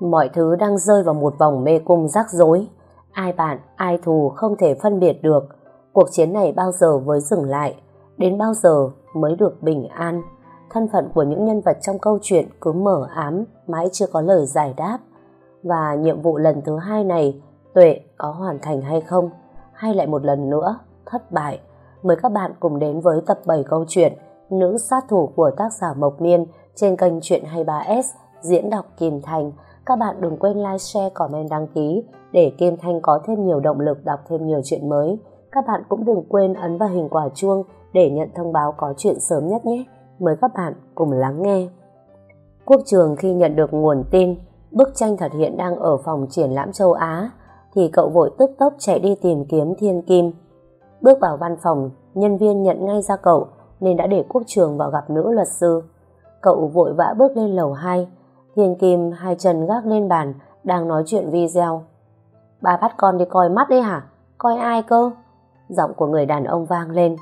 Mọi thứ đang rơi vào một vòng mê cung rắc rối. Ai bạn, ai thù không thể phân biệt được. Cuộc chiến này bao giờ mới dừng lại? Đến bao giờ mới được bình an? Thân phận của những nhân vật trong câu chuyện cứ mở ám, mãi chưa có lời giải đáp. Và nhiệm vụ lần thứ hai này, Tuệ có hoàn thành hay không? Hay lại một lần nữa, thất bại? Mời các bạn cùng đến với tập 7 câu chuyện Nữ sát thủ của tác giả Mộc Miên trên kênh Chuyện 23S diễn đọc Kim Thành. Các bạn đừng quên like, share, comment, đăng ký để Kim Thanh có thêm nhiều động lực đọc thêm nhiều chuyện mới. Các bạn cũng đừng quên ấn vào hình quả chuông để nhận thông báo có chuyện sớm nhất nhé. Mời các bạn cùng lắng nghe. Quốc trường khi nhận được nguồn tin bức tranh thật hiện đang ở phòng triển lãm châu Á thì cậu vội tức tốc chạy đi tìm kiếm thiên kim. Bước vào văn phòng, nhân viên nhận ngay ra cậu nên đã để quốc trường vào gặp nữ luật sư. Cậu vội vã bước lên lầu 2, Hiền kim hai chân gác lên bàn đang nói chuyện video. Bà bắt con đi coi mắt đấy hả? Coi ai cơ? Giọng của người đàn ông vang lên.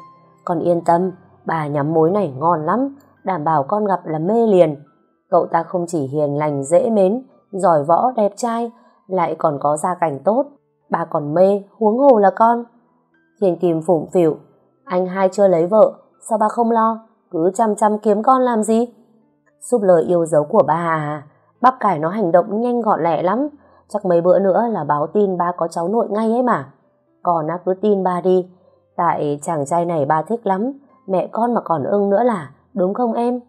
Con yên tâm, bà nhắm mối này ngon lắm, đảm bảo con gặp là mê liền. Cậu ta không chỉ hiền lành dễ mến, giỏi võ đẹp trai, lại còn có gia cảnh tốt. Bà còn mê, huống hồ là con. Hiền Kim phủng phỉu. anh hai chưa lấy vợ, sao bà không lo, cứ chăm chăm kiếm con làm gì? Giúp lời yêu dấu của ba à, bắp cải nó hành động nhanh gọn lẹ lắm, chắc mấy bữa nữa là báo tin ba có cháu nội ngay ấy mà. Còn á cứ tin ba đi, tại chàng trai này ba thích lắm, mẹ con mà còn ưng nữa là, đúng không em?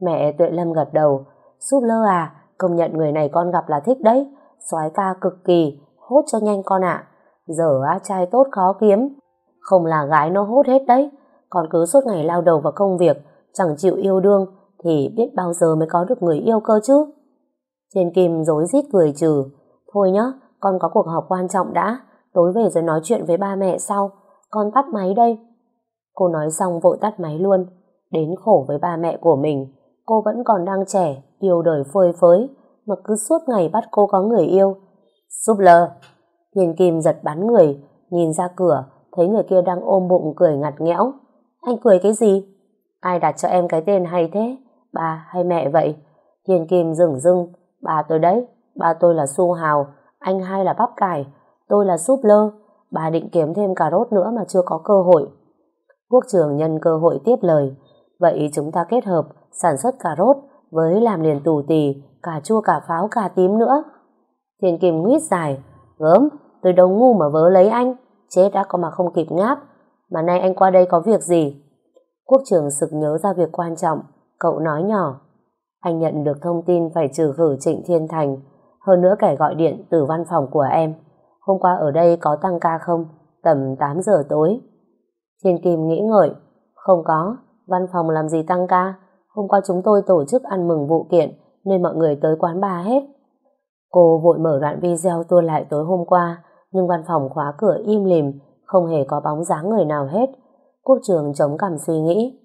Mẹ Tuệ Lâm gật đầu, Súp lơ à, công nhận người này con gặp là thích đấy, soái ca cực kỳ, hốt cho nhanh con ạ. Giờ á trai tốt khó kiếm, không là gái nó hốt hết đấy, còn cứ suốt ngày lao đầu vào công việc, chẳng chịu yêu đương, thì biết bao giờ mới có được người yêu cơ chứ. Thiên Kim dối rít cười trừ, thôi nhá, con có cuộc họp quan trọng đã, tối về rồi nói chuyện với ba mẹ sau, con tắt máy đây. Cô nói xong vội tắt máy luôn, đến khổ với ba mẹ của mình, cô vẫn còn đang trẻ, yêu đời phơi phới, mà cứ suốt ngày bắt cô có người yêu. Súp lơ! Thiên Kim giật bắn người, nhìn ra cửa, thấy người kia đang ôm bụng cười ngặt nghẽo. Anh cười cái gì? Ai đặt cho em cái tên hay thế? Bà hay mẹ vậy? Hiền Kim dừng dưng, bà tôi đấy, bà tôi là Su Hào, anh hai là bắp cải, tôi là súp lơ, bà định kiếm thêm cà rốt nữa mà chưa có cơ hội. Quốc trường nhân cơ hội tiếp lời, vậy chúng ta kết hợp sản xuất cà rốt với làm liền tù tì, cà chua cà pháo cà tím nữa. Thiên Kim nguyết dài, gớm, tôi đâu ngu mà vớ lấy anh, chết đã có mà không kịp ngáp, mà nay anh qua đây có việc gì? Quốc trường sực nhớ ra việc quan trọng, cậu nói nhỏ. Anh nhận được thông tin phải trừ khử Trịnh Thiên Thành, hơn nữa kẻ gọi điện từ văn phòng của em. Hôm qua ở đây có tăng ca không? Tầm 8 giờ tối. Thiên Kim nghĩ ngợi, không có, văn phòng làm gì tăng ca? Hôm qua chúng tôi tổ chức ăn mừng vụ kiện nên mọi người tới quán bar hết. Cô vội mở đoạn video tua lại tối hôm qua nhưng văn phòng khóa cửa im lìm không hề có bóng dáng người nào hết. Quốc trường chống cảm suy nghĩ.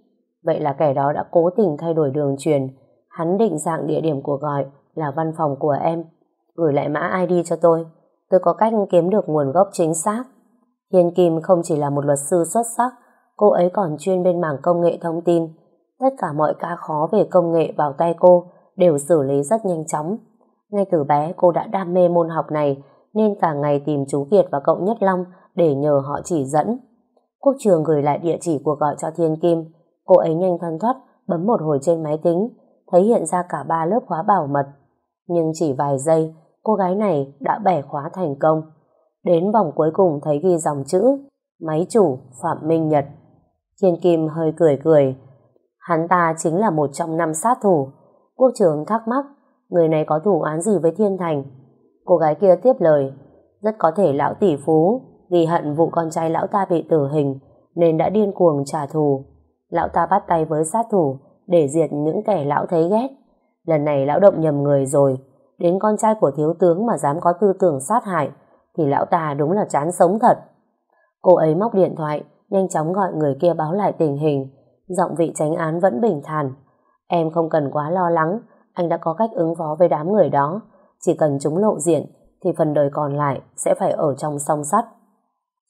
Vậy là kẻ đó đã cố tình thay đổi đường truyền. Hắn định dạng địa điểm của gọi là văn phòng của em. Gửi lại mã ID cho tôi. Tôi có cách kiếm được nguồn gốc chính xác. Thiên Kim không chỉ là một luật sư xuất sắc, cô ấy còn chuyên bên mảng công nghệ thông tin. Tất cả mọi ca khó về công nghệ vào tay cô đều xử lý rất nhanh chóng. Ngay từ bé cô đã đam mê môn học này nên cả ngày tìm chú Kiệt và cậu Nhất Long để nhờ họ chỉ dẫn. Quốc trường gửi lại địa chỉ cuộc gọi cho Thiên Kim. Cô ấy nhanh thân thoát, bấm một hồi trên máy tính thấy hiện ra cả ba lớp khóa bảo mật. Nhưng chỉ vài giây cô gái này đã bẻ khóa thành công. Đến vòng cuối cùng thấy ghi dòng chữ Máy chủ Phạm Minh Nhật. Thiên Kim hơi cười cười Hắn ta chính là một trong năm sát thủ. Quốc trưởng thắc mắc, người này có thủ án gì với Thiên Thành? Cô gái kia tiếp lời, rất có thể lão tỷ phú vì hận vụ con trai lão ta bị tử hình nên đã điên cuồng trả thù. Lão ta bắt tay với sát thủ để diệt những kẻ lão thấy ghét. Lần này lão động nhầm người rồi, đến con trai của thiếu tướng mà dám có tư tưởng sát hại thì lão ta đúng là chán sống thật. Cô ấy móc điện thoại, nhanh chóng gọi người kia báo lại tình hình Giọng vị tránh án vẫn bình thản. Em không cần quá lo lắng, anh đã có cách ứng phó với đám người đó. Chỉ cần chúng lộ diện, thì phần đời còn lại sẽ phải ở trong song sắt.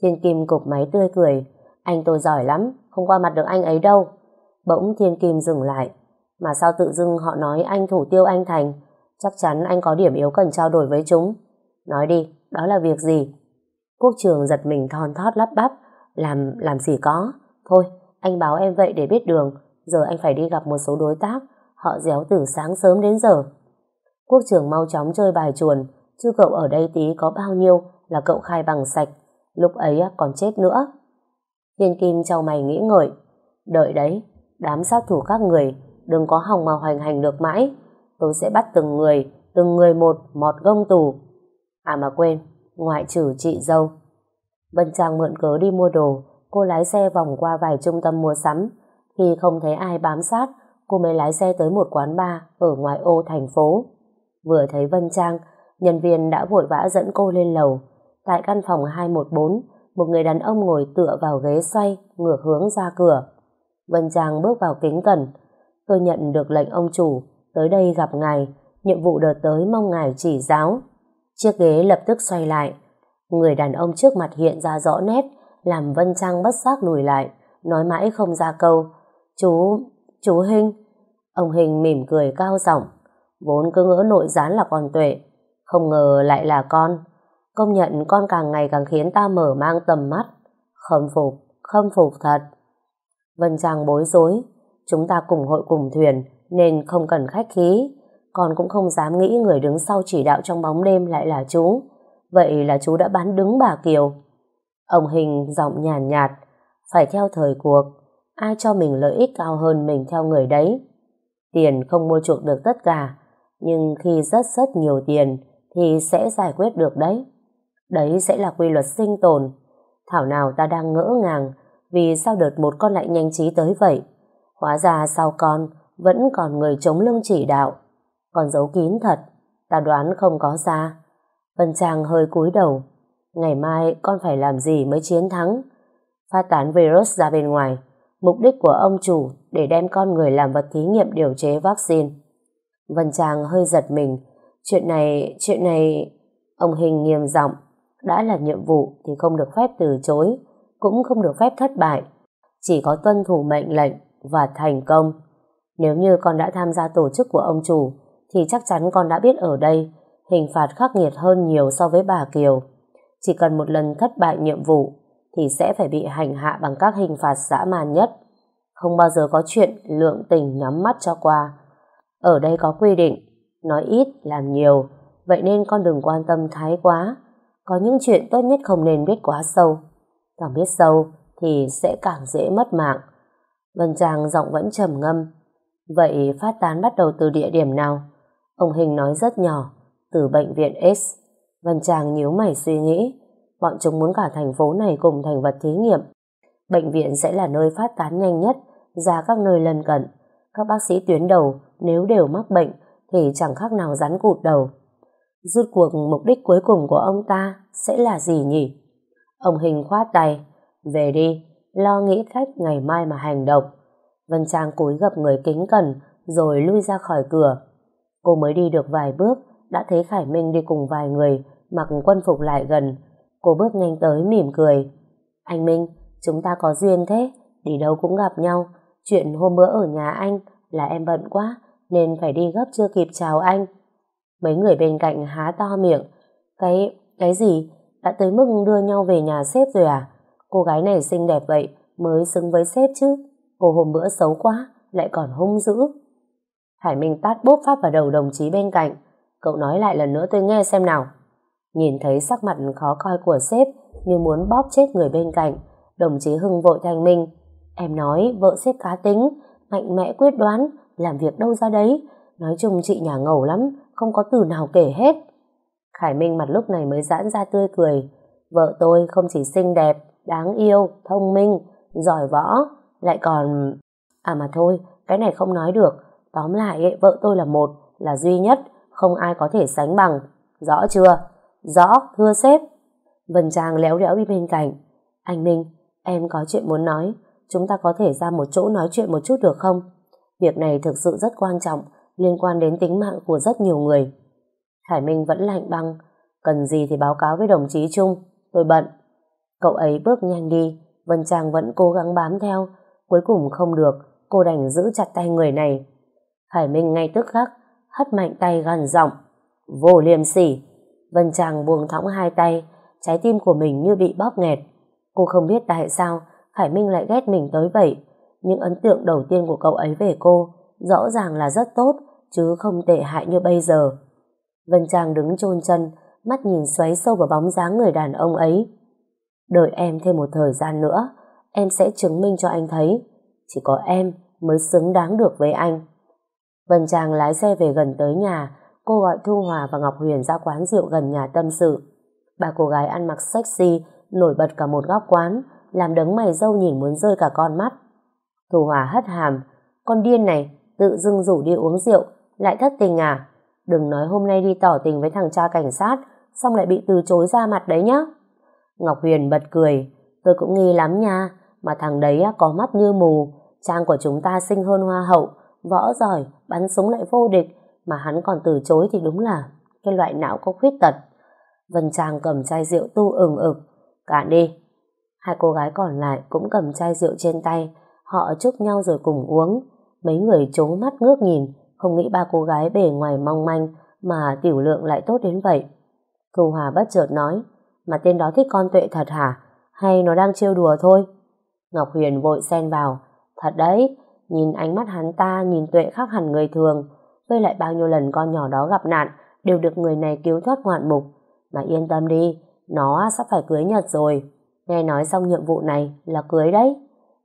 Thiên Kim cục máy tươi cười. Anh tôi giỏi lắm, không qua mặt được anh ấy đâu. Bỗng Thiên Kim dừng lại. Mà sao tự dưng họ nói anh thủ tiêu anh Thành? Chắc chắn anh có điểm yếu cần trao đổi với chúng. Nói đi, đó là việc gì? Quốc trường giật mình thon thót lắp bắp. Làm, làm gì có. Thôi, anh báo em vậy để biết đường. Giờ anh phải đi gặp một số đối tác. Họ déo từ sáng sớm đến giờ. Quốc trường mau chóng chơi bài chuồn. Chứ cậu ở đây tí có bao nhiêu là cậu khai bằng sạch. Lúc ấy còn chết nữa. Thiên Kim trao mày nghĩ ngợi. Đợi đấy, đám sát thủ các người đừng có hòng mà hoành hành được mãi. Tôi sẽ bắt từng người, từng người một mọt gông tù. À mà quên, ngoại trừ chị dâu. Vân Trang mượn cớ đi mua đồ, cô lái xe vòng qua vài trung tâm mua sắm. Khi không thấy ai bám sát, cô mới lái xe tới một quán bar ở ngoại ô thành phố. Vừa thấy Vân Trang, nhân viên đã vội vã dẫn cô lên lầu. Tại căn phòng 214, một người đàn ông ngồi tựa vào ghế xoay, ngược hướng ra cửa. Vân Trang bước vào kính cẩn. Tôi nhận được lệnh ông chủ, tới đây gặp ngài, nhiệm vụ đợt tới mong ngài chỉ giáo. Chiếc ghế lập tức xoay lại. Người đàn ông trước mặt hiện ra rõ nét, làm Vân Trang bất giác lùi lại, nói mãi không ra câu. Chú, chú Hinh. Ông Hình mỉm cười cao giọng vốn cứ ngỡ nội gián là con tuệ, không ngờ lại là con. Công nhận con càng ngày càng khiến ta mở mang tầm mắt. Khâm phục, khâm phục thật. Vân Trang bối rối, chúng ta cùng hội cùng thuyền nên không cần khách khí. Con cũng không dám nghĩ người đứng sau chỉ đạo trong bóng đêm lại là chú. Vậy là chú đã bán đứng bà Kiều. Ông Hình giọng nhàn nhạt, nhạt, phải theo thời cuộc, ai cho mình lợi ích cao hơn mình theo người đấy. Tiền không mua chuộc được tất cả, nhưng khi rất rất nhiều tiền thì sẽ giải quyết được đấy. Đấy sẽ là quy luật sinh tồn. Thảo nào ta đang ngỡ ngàng vì sao đợt một con lại nhanh trí tới vậy. Hóa ra sau con vẫn còn người chống lưng chỉ đạo. Còn giấu kín thật, ta đoán không có ra. Vân Trang hơi cúi đầu. Ngày mai con phải làm gì mới chiến thắng? Phát tán virus ra bên ngoài. Mục đích của ông chủ để đem con người làm vật thí nghiệm điều chế vaccine. Vân Trang hơi giật mình. Chuyện này, chuyện này... Ông Hình nghiêm giọng đã là nhiệm vụ thì không được phép từ chối, cũng không được phép thất bại. Chỉ có tuân thủ mệnh lệnh và thành công. Nếu như con đã tham gia tổ chức của ông chủ, thì chắc chắn con đã biết ở đây hình phạt khắc nghiệt hơn nhiều so với bà Kiều. Chỉ cần một lần thất bại nhiệm vụ, thì sẽ phải bị hành hạ bằng các hình phạt dã man nhất. Không bao giờ có chuyện lượng tình nhắm mắt cho qua. Ở đây có quy định, nói ít làm nhiều, vậy nên con đừng quan tâm thái quá. Có những chuyện tốt nhất không nên biết quá sâu. Càng biết sâu thì sẽ càng dễ mất mạng. Vân Trang giọng vẫn trầm ngâm. Vậy phát tán bắt đầu từ địa điểm nào? Ông Hình nói rất nhỏ, từ bệnh viện S Vân Trang nhíu mày suy nghĩ. Bọn chúng muốn cả thành phố này cùng thành vật thí nghiệm. Bệnh viện sẽ là nơi phát tán nhanh nhất ra các nơi lân cận. Các bác sĩ tuyến đầu nếu đều mắc bệnh thì chẳng khác nào rắn cụt đầu. Rút cuộc mục đích cuối cùng của ông ta sẽ là gì nhỉ? Ông Hình khoát tay. Về đi, lo nghĩ cách ngày mai mà hành động. Vân Trang cúi gập người kính cẩn rồi lui ra khỏi cửa. Cô mới đi được vài bước đã thấy Khải Minh đi cùng vài người mặc quân phục lại gần. Cô bước nhanh tới mỉm cười. Anh Minh, chúng ta có duyên thế, đi đâu cũng gặp nhau. Chuyện hôm bữa ở nhà anh là em bận quá nên phải đi gấp chưa kịp chào anh. Mấy người bên cạnh há to miệng. Cái, cái gì? Đã tới mức đưa nhau về nhà sếp rồi à? Cô gái này xinh đẹp vậy, mới xứng với sếp chứ. Cô hôm bữa xấu quá, lại còn hung dữ. Hải Minh tát bốp phát vào đầu đồng chí bên cạnh. Cậu nói lại lần nữa tôi nghe xem nào. Nhìn thấy sắc mặt khó coi của sếp như muốn bóp chết người bên cạnh, đồng chí Hưng vội thanh minh. Em nói vợ sếp cá tính, mạnh mẽ quyết đoán, làm việc đâu ra đấy. Nói chung chị nhà ngầu lắm, không có từ nào kể hết. Khải Minh mặt lúc này mới giãn ra tươi cười. Vợ tôi không chỉ xinh đẹp, đáng yêu, thông minh, giỏi võ, lại còn... À mà thôi, cái này không nói được. Tóm lại, ấy, vợ tôi là một, là duy nhất, không ai có thể sánh bằng. Rõ chưa? Rõ, thưa sếp. Vân Trang léo đéo đi bên cạnh. Anh Minh, em có chuyện muốn nói. Chúng ta có thể ra một chỗ nói chuyện một chút được không? Việc này thực sự rất quan trọng, liên quan đến tính mạng của rất nhiều người. Khải Minh vẫn lạnh băng, cần gì thì báo cáo với đồng chí Trung, tôi bận. Cậu ấy bước nhanh đi, Vân Trang vẫn cố gắng bám theo, cuối cùng không được, cô đành giữ chặt tay người này. Khải Minh ngay tức khắc, hất mạnh tay gần giọng. Vô liêm sỉ. Vân Trang buông thõng hai tay, trái tim của mình như bị bóp nghẹt. Cô không biết tại sao Khải Minh lại ghét mình tới vậy. Nhưng ấn tượng đầu tiên của cậu ấy về cô rõ ràng là rất tốt, chứ không tệ hại như bây giờ. Vân Trang đứng chôn chân, mắt nhìn xoáy sâu vào bóng dáng người đàn ông ấy. Đợi em thêm một thời gian nữa, em sẽ chứng minh cho anh thấy, chỉ có em mới xứng đáng được với anh. Vân Trang lái xe về gần tới nhà, cô gọi Thu Hòa và Ngọc Huyền ra quán rượu gần nhà tâm sự. Ba cô gái ăn mặc sexy, nổi bật cả một góc quán, làm đấng mày dâu nhìn muốn rơi cả con mắt. Thu Hòa hất hàm, con điên này, tự dưng rủ đi uống rượu, lại thất tình à? Đừng nói hôm nay đi tỏ tình với thằng cha cảnh sát, xong lại bị từ chối ra mặt đấy nhá. Ngọc Huyền bật cười, tôi cũng nghi lắm nha, mà thằng đấy có mắt như mù, trang của chúng ta xinh hơn hoa hậu, võ giỏi, bắn súng lại vô địch, mà hắn còn từ chối thì đúng là cái loại não có khuyết tật. Vân Trang cầm chai rượu tu ừng ực, cạn đi. Hai cô gái còn lại cũng cầm chai rượu trên tay, họ chúc nhau rồi cùng uống. Mấy người trố mắt ngước nhìn, không nghĩ ba cô gái bề ngoài mong manh mà tiểu lượng lại tốt đến vậy. Cầu Hòa bất chợt nói, mà tên đó thích con tuệ thật hả? Hay nó đang trêu đùa thôi? Ngọc Huyền vội xen vào, thật đấy, nhìn ánh mắt hắn ta nhìn tuệ khác hẳn người thường, với lại bao nhiêu lần con nhỏ đó gặp nạn đều được người này cứu thoát ngoạn mục. Mà yên tâm đi, nó sắp phải cưới Nhật rồi. Nghe nói xong nhiệm vụ này là cưới đấy.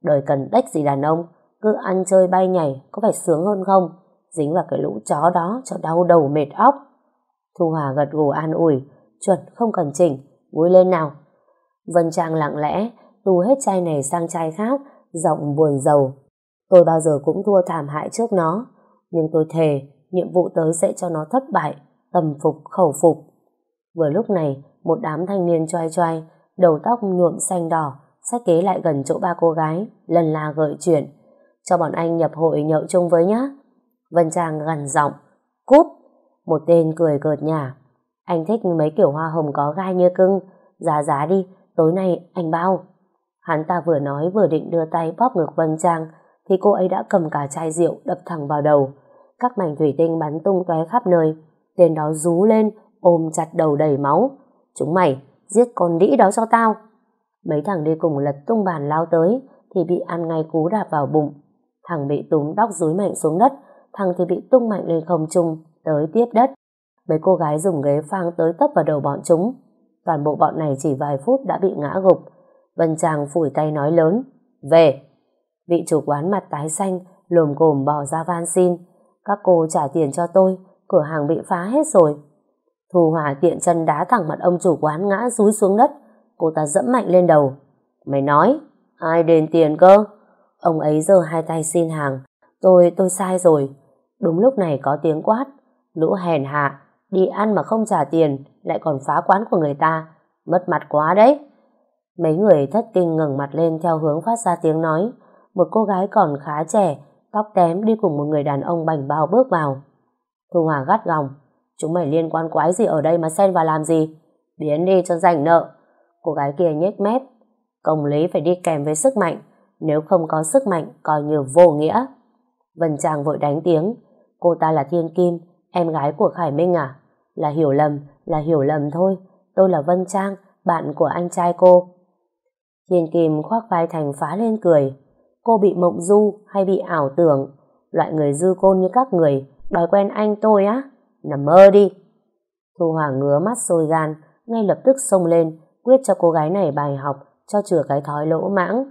Đời cần đách gì đàn ông, cứ ăn chơi bay nhảy có phải sướng hơn không? Dính vào cái lũ chó đó cho đau đầu mệt óc. Thu Hòa gật gù an ủi, chuẩn không cần chỉnh, vui lên nào. Vân Trang lặng lẽ, tu hết chai này sang chai khác, giọng buồn rầu. Tôi bao giờ cũng thua thảm hại trước nó, nhưng tôi thề, nhiệm vụ tới sẽ cho nó thất bại, tầm phục, khẩu phục. Vừa lúc này, một đám thanh niên choai choai, đầu tóc nhuộm xanh đỏ, sách kế lại gần chỗ ba cô gái, lần la gợi chuyện. Cho bọn anh nhập hội nhậu chung với nhá. Vân Trang gần giọng, cút. Một tên cười cợt nhả. Anh thích mấy kiểu hoa hồng có gai như cưng, giá giá đi, tối nay anh bao. Hắn ta vừa nói vừa định đưa tay bóp ngực Vân Trang, thì cô ấy đã cầm cả chai rượu đập thẳng vào đầu. Các mảnh thủy tinh bắn tung tóe khắp nơi. Tên đó rú lên, ôm chặt đầu đầy máu. Chúng mày, giết con đĩ đó cho tao. Mấy thằng đi cùng lật tung bàn lao tới, thì bị ăn ngay cú đạp vào bụng. Thằng bị túm tóc rúi mạnh xuống đất, thằng thì bị tung mạnh lên không trung, tới tiếp đất. Mấy cô gái dùng ghế phang tới tấp vào đầu bọn chúng. Toàn bộ bọn này chỉ vài phút đã bị ngã gục. Vân chàng phủi tay nói lớn, về. Vị chủ quán mặt tái xanh, lồm cồm bỏ ra van xin. Các cô trả tiền cho tôi, cửa hàng bị phá hết rồi. Thu Hòa tiện chân đá thẳng mặt ông chủ quán ngã rúi xuống đất. Cô ta dẫm mạnh lên đầu. Mày nói, ai đền tiền cơ? Ông ấy giơ hai tay xin hàng. Tôi, tôi sai rồi. Đúng lúc này có tiếng quát. Lũ hèn hạ, đi ăn mà không trả tiền, lại còn phá quán của người ta. Mất mặt quá đấy. Mấy người thất kinh ngẩng mặt lên theo hướng phát ra tiếng nói. Một cô gái còn khá trẻ, tóc tém đi cùng một người đàn ông bành bao bước vào. Thu Hòa gắt gỏng. Chúng mày liên quan quái gì ở đây mà xen vào làm gì? Biến đi cho rảnh nợ. Cô gái kia nhếch mép. Công lý phải đi kèm với sức mạnh. Nếu không có sức mạnh, coi như vô nghĩa. Vân Trang vội đánh tiếng. Cô ta là Thiên Kim, em gái của Khải Minh à? Là hiểu lầm, là hiểu lầm thôi. Tôi là Vân Trang, bạn của anh trai cô. Thiên Kim khoác vai Thành phá lên cười. Cô bị mộng du hay bị ảo tưởng? Loại người dư côn như các người, đòi quen anh tôi á? Nằm mơ đi. Thu Hòa ngứa mắt sôi gan, ngay lập tức xông lên, quyết cho cô gái này bài học, cho chừa cái thói lỗ mãng.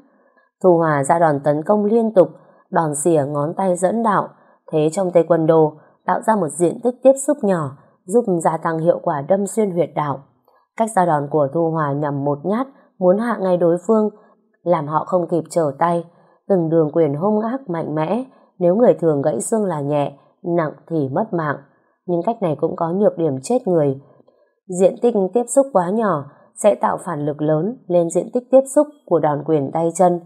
Thu Hòa ra đòn tấn công liên tục, đòn xỉa ngón tay dẫn đạo, thế trong tay quân đồ tạo ra một diện tích tiếp xúc nhỏ, giúp gia tăng hiệu quả đâm xuyên huyệt đạo. Cách ra đòn của Thu Hòa nhằm một nhát, muốn hạ ngay đối phương, làm họ không kịp trở tay. Từng đường quyền hung ác mạnh mẽ, nếu người thường gãy xương là nhẹ, nặng thì mất mạng. Nhưng cách này cũng có nhược điểm chết người. Diện tích tiếp xúc quá nhỏ sẽ tạo phản lực lớn lên diện tích tiếp xúc của đòn quyền tay chân,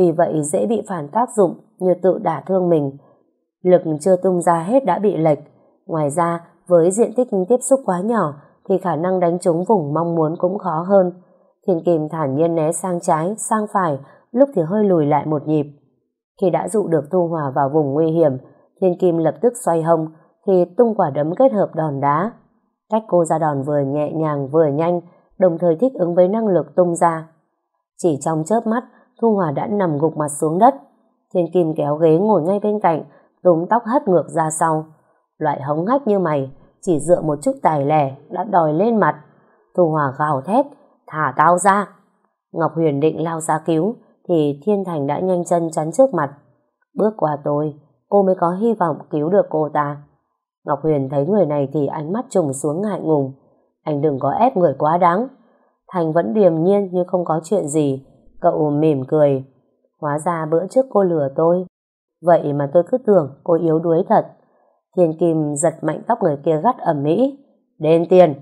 vì vậy dễ bị phản tác dụng như tự đả thương mình. Lực chưa tung ra hết đã bị lệch. Ngoài ra, với diện tích tiếp xúc quá nhỏ thì khả năng đánh trúng vùng mong muốn cũng khó hơn. Thiên Kim thản nhiên né sang trái, sang phải, lúc thì hơi lùi lại một nhịp. Khi đã dụ được Thu Hòa vào vùng nguy hiểm, Thiên Kim lập tức xoay hông, thì tung quả đấm kết hợp đòn đá. Cách cô ra đòn vừa nhẹ nhàng vừa nhanh, đồng thời thích ứng với năng lực tung ra. Chỉ trong chớp mắt, Thu Hòa đã nằm gục mặt xuống đất. Thiên Kim kéo ghế ngồi ngay bên cạnh, túm tóc hất ngược ra sau. Loại hống hách như mày, chỉ dựa một chút tài lẻ đã đòi lên mặt. Thu Hòa gào thét, thả tao ra. Ngọc Huyền định lao ra cứu, thì Thiên Thành đã nhanh chân chắn trước mặt. Bước qua tôi, cô mới có hy vọng cứu được cô ta. Ngọc Huyền thấy người này thì ánh mắt trùng xuống ngại ngùng. Anh đừng có ép người quá đáng. Thành vẫn điềm nhiên như không có chuyện gì. Cậu mỉm cười. Hóa ra bữa trước cô lừa tôi. Vậy mà tôi cứ tưởng cô yếu đuối thật. Thiên Kim giật mạnh tóc người kia gắt ẩm mỹ. Đền tiền.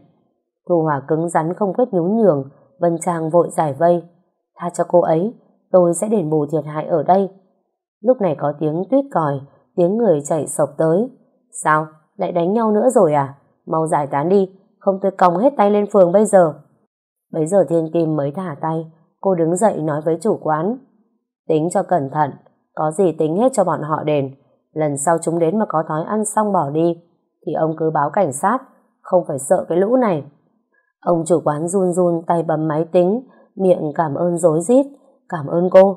Thu Hòa cứng rắn không quyết nhún nhường. Vân Trang vội giải vây. Tha cho cô ấy. Tôi sẽ đền bù thiệt hại ở đây. Lúc này có tiếng tuyết còi. Tiếng người chạy sộc tới. Sao? Lại đánh nhau nữa rồi à? Mau giải tán đi. Không tôi còng hết tay lên phường bây giờ. Bây giờ Thiên Kim mới thả tay. Cô đứng dậy nói với chủ quán. Tính cho cẩn thận. Có gì tính hết cho bọn họ đền. Lần sau chúng đến mà có thói ăn xong bỏ đi. Thì ông cứ báo cảnh sát. Không phải sợ cái lũ này. Ông chủ quán run run tay bấm máy tính. Miệng cảm ơn dối rít Cảm ơn cô.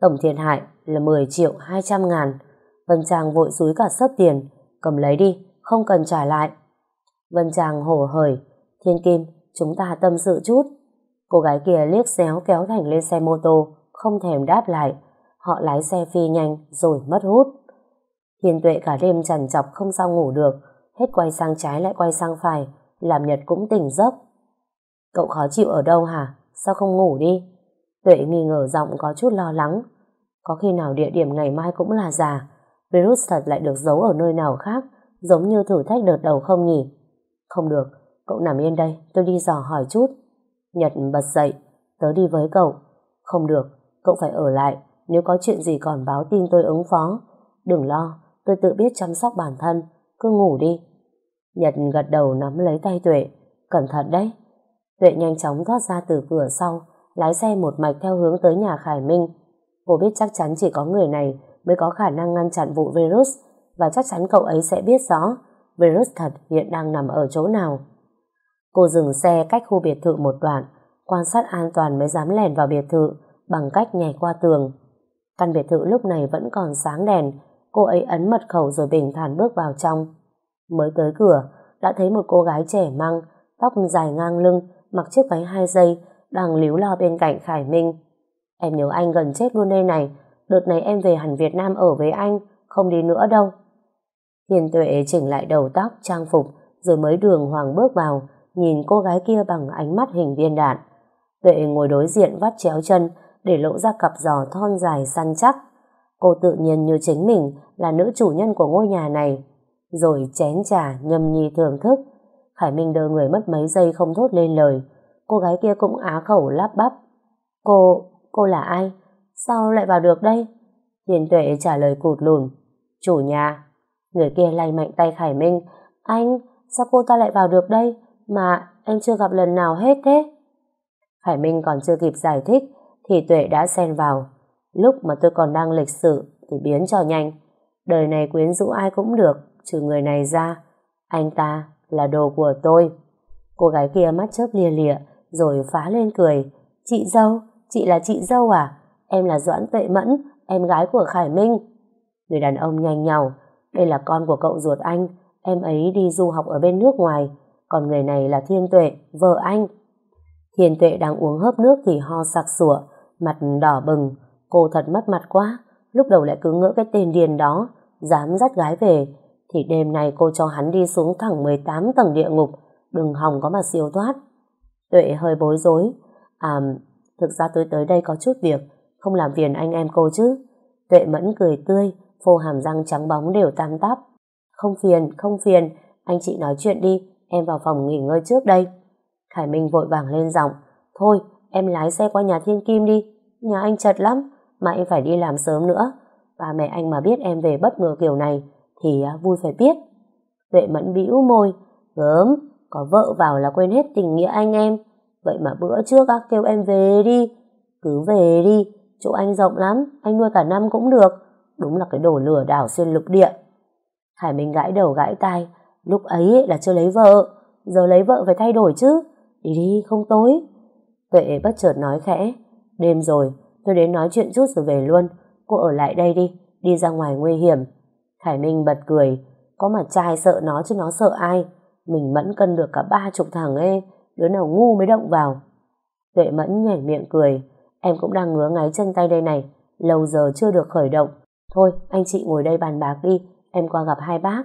Tổng thiệt hại là 10 triệu 200 ngàn. Vân Trang vội rúi cả sớp tiền. Cầm lấy đi, không cần trả lại. Vân Trang hổ hởi. Thiên Kim, chúng ta tâm sự chút. Cô gái kia liếc xéo kéo Thành lên xe mô tô, không thèm đáp lại. Họ lái xe phi nhanh rồi mất hút. hiền tuệ cả đêm trằn chọc không sao ngủ được, hết quay sang trái lại quay sang phải, làm Nhật cũng tỉnh giấc. Cậu khó chịu ở đâu hả? Sao không ngủ đi? Tuệ nghi ngờ giọng có chút lo lắng. Có khi nào địa điểm ngày mai cũng là giả, virus thật lại được giấu ở nơi nào khác, giống như thử thách đợt đầu không nhỉ? Không được, cậu nằm yên đây, tôi đi dò hỏi chút. Nhật bật dậy, tớ đi với cậu. Không được, cậu phải ở lại, nếu có chuyện gì còn báo tin tôi ứng phó. Đừng lo, tôi tự biết chăm sóc bản thân, cứ ngủ đi. Nhật gật đầu nắm lấy tay Tuệ, cẩn thận đấy. Tuệ nhanh chóng thoát ra từ cửa sau, lái xe một mạch theo hướng tới nhà Khải Minh. Cô biết chắc chắn chỉ có người này mới có khả năng ngăn chặn vụ virus và chắc chắn cậu ấy sẽ biết rõ virus thật hiện đang nằm ở chỗ nào. Cô dừng xe cách khu biệt thự một đoạn, quan sát an toàn mới dám lèn vào biệt thự bằng cách nhảy qua tường. Căn biệt thự lúc này vẫn còn sáng đèn, cô ấy ấn mật khẩu rồi bình thản bước vào trong. Mới tới cửa, đã thấy một cô gái trẻ măng, tóc dài ngang lưng, mặc chiếc váy hai dây, đang líu lo bên cạnh Khải Minh. Em nhớ anh gần chết luôn đây này, đợt này em về hẳn Việt Nam ở với anh, không đi nữa đâu. Hiền tuệ chỉnh lại đầu tóc, trang phục, rồi mới đường hoàng bước vào, nhìn cô gái kia bằng ánh mắt hình viên đạn. Tuệ ngồi đối diện vắt chéo chân, để lộ ra cặp giò thon dài săn chắc. Cô tự nhiên như chính mình là nữ chủ nhân của ngôi nhà này. Rồi chén trà nhâm nhi thưởng thức. Khải Minh đơ người mất mấy giây không thốt lên lời. Cô gái kia cũng á khẩu lắp bắp. Cô, cô là ai? Sao lại vào được đây? Hiền tuệ trả lời cụt lùn. Chủ nhà. Người kia lay mạnh tay Khải Minh. Anh, sao cô ta lại vào được đây? Mà em chưa gặp lần nào hết thế. Khải Minh còn chưa kịp giải thích thì Tuệ đã xen vào. Lúc mà tôi còn đang lịch sự thì biến cho nhanh. Đời này quyến rũ ai cũng được, trừ người này ra. Anh ta là đồ của tôi. Cô gái kia mắt chớp lia lịa rồi phá lên cười. Chị dâu, chị là chị dâu à? Em là Doãn Tuệ Mẫn, em gái của Khải Minh. Người đàn ông nhanh nhào. Đây là con của cậu ruột anh. Em ấy đi du học ở bên nước ngoài. Còn người này là Thiên Tuệ, vợ anh. Thiên Tuệ đang uống hớp nước thì ho sặc sủa, mặt đỏ bừng. Cô thật mất mặt quá. Lúc đầu lại cứ ngỡ cái tên điền đó, dám dắt gái về. Thì đêm nay cô cho hắn đi xuống thẳng 18 tầng địa ngục. Đừng hòng có mà siêu thoát. Tuệ hơi bối rối. À, thực ra tôi tới đây có chút việc, không làm phiền anh em cô chứ. Tuệ mẫn cười tươi, phô hàm răng trắng bóng đều tam tắp. Không phiền, không phiền, anh chị nói chuyện đi, em vào phòng nghỉ ngơi trước đây. Khải Minh vội vàng lên giọng, thôi, em lái xe qua nhà Thiên Kim đi, nhà anh chật lắm, mà em phải đi làm sớm nữa. Ba mẹ anh mà biết em về bất ngờ kiểu này, thì à, vui phải biết. Tuệ mẫn bĩu môi, gớm, có vợ vào là quên hết tình nghĩa anh em. Vậy mà bữa trước á, kêu em về đi, cứ về đi, chỗ anh rộng lắm, anh nuôi cả năm cũng được. Đúng là cái đồ lừa đảo xuyên lục địa. Khải Minh gãi đầu gãi tai, lúc ấy là chưa lấy vợ, giờ lấy vợ phải thay đổi chứ. Đi đi, không tối. Tuệ bất chợt nói khẽ, đêm rồi, tôi đến nói chuyện chút rồi về luôn, cô ở lại đây đi, đi ra ngoài nguy hiểm. Khải Minh bật cười, có mà trai sợ nó chứ nó sợ ai, mình mẫn cân được cả ba chục thằng ê, đứa nào ngu mới động vào. Tuệ mẫn nhảy miệng cười, em cũng đang ngứa ngáy chân tay đây này, lâu giờ chưa được khởi động. Thôi, anh chị ngồi đây bàn bạc đi, em qua gặp hai bác.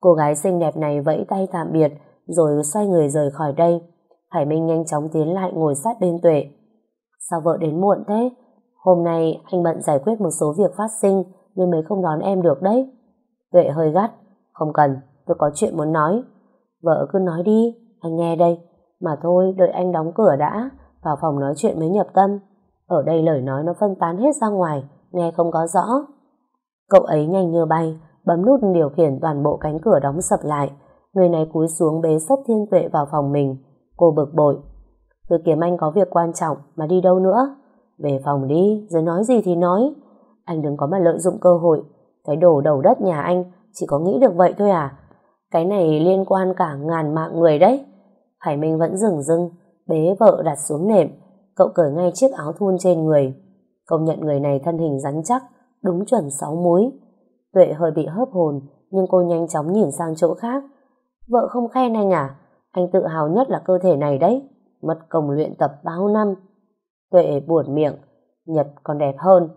Cô gái xinh đẹp này vẫy tay tạm biệt, rồi xoay người rời khỏi đây. Hải Minh nhanh chóng tiến lại ngồi sát bên Tuệ. Sao vợ đến muộn thế? Hôm nay anh bận giải quyết một số việc phát sinh nên mới không đón em được đấy. Tuệ hơi gắt. Không cần, tôi có chuyện muốn nói. Vợ cứ nói đi, anh nghe đây. Mà thôi, đợi anh đóng cửa đã, vào phòng nói chuyện mới nhập tâm. Ở đây lời nói nó phân tán hết ra ngoài, nghe không có rõ. Cậu ấy nhanh như bay, bấm nút điều khiển toàn bộ cánh cửa đóng sập lại. Người này cúi xuống bế sốc thiên tuệ vào phòng mình. Cô bực bội. Tôi kiếm anh có việc quan trọng, mà đi đâu nữa? Về phòng đi, rồi nói gì thì nói. Anh đừng có mà lợi dụng cơ hội. Cái đồ đầu đất nhà anh chỉ có nghĩ được vậy thôi à? Cái này liên quan cả ngàn mạng người đấy. Hải Minh vẫn dừng dưng, bế vợ đặt xuống nệm. Cậu cởi ngay chiếc áo thun trên người. Công nhận người này thân hình rắn chắc, đúng chuẩn sáu múi. Tuệ hơi bị hớp hồn, nhưng cô nhanh chóng nhìn sang chỗ khác. Vợ không khen anh à? Anh tự hào nhất là cơ thể này đấy. Mất công luyện tập bao năm. Tuệ buồn miệng, Nhật còn đẹp hơn.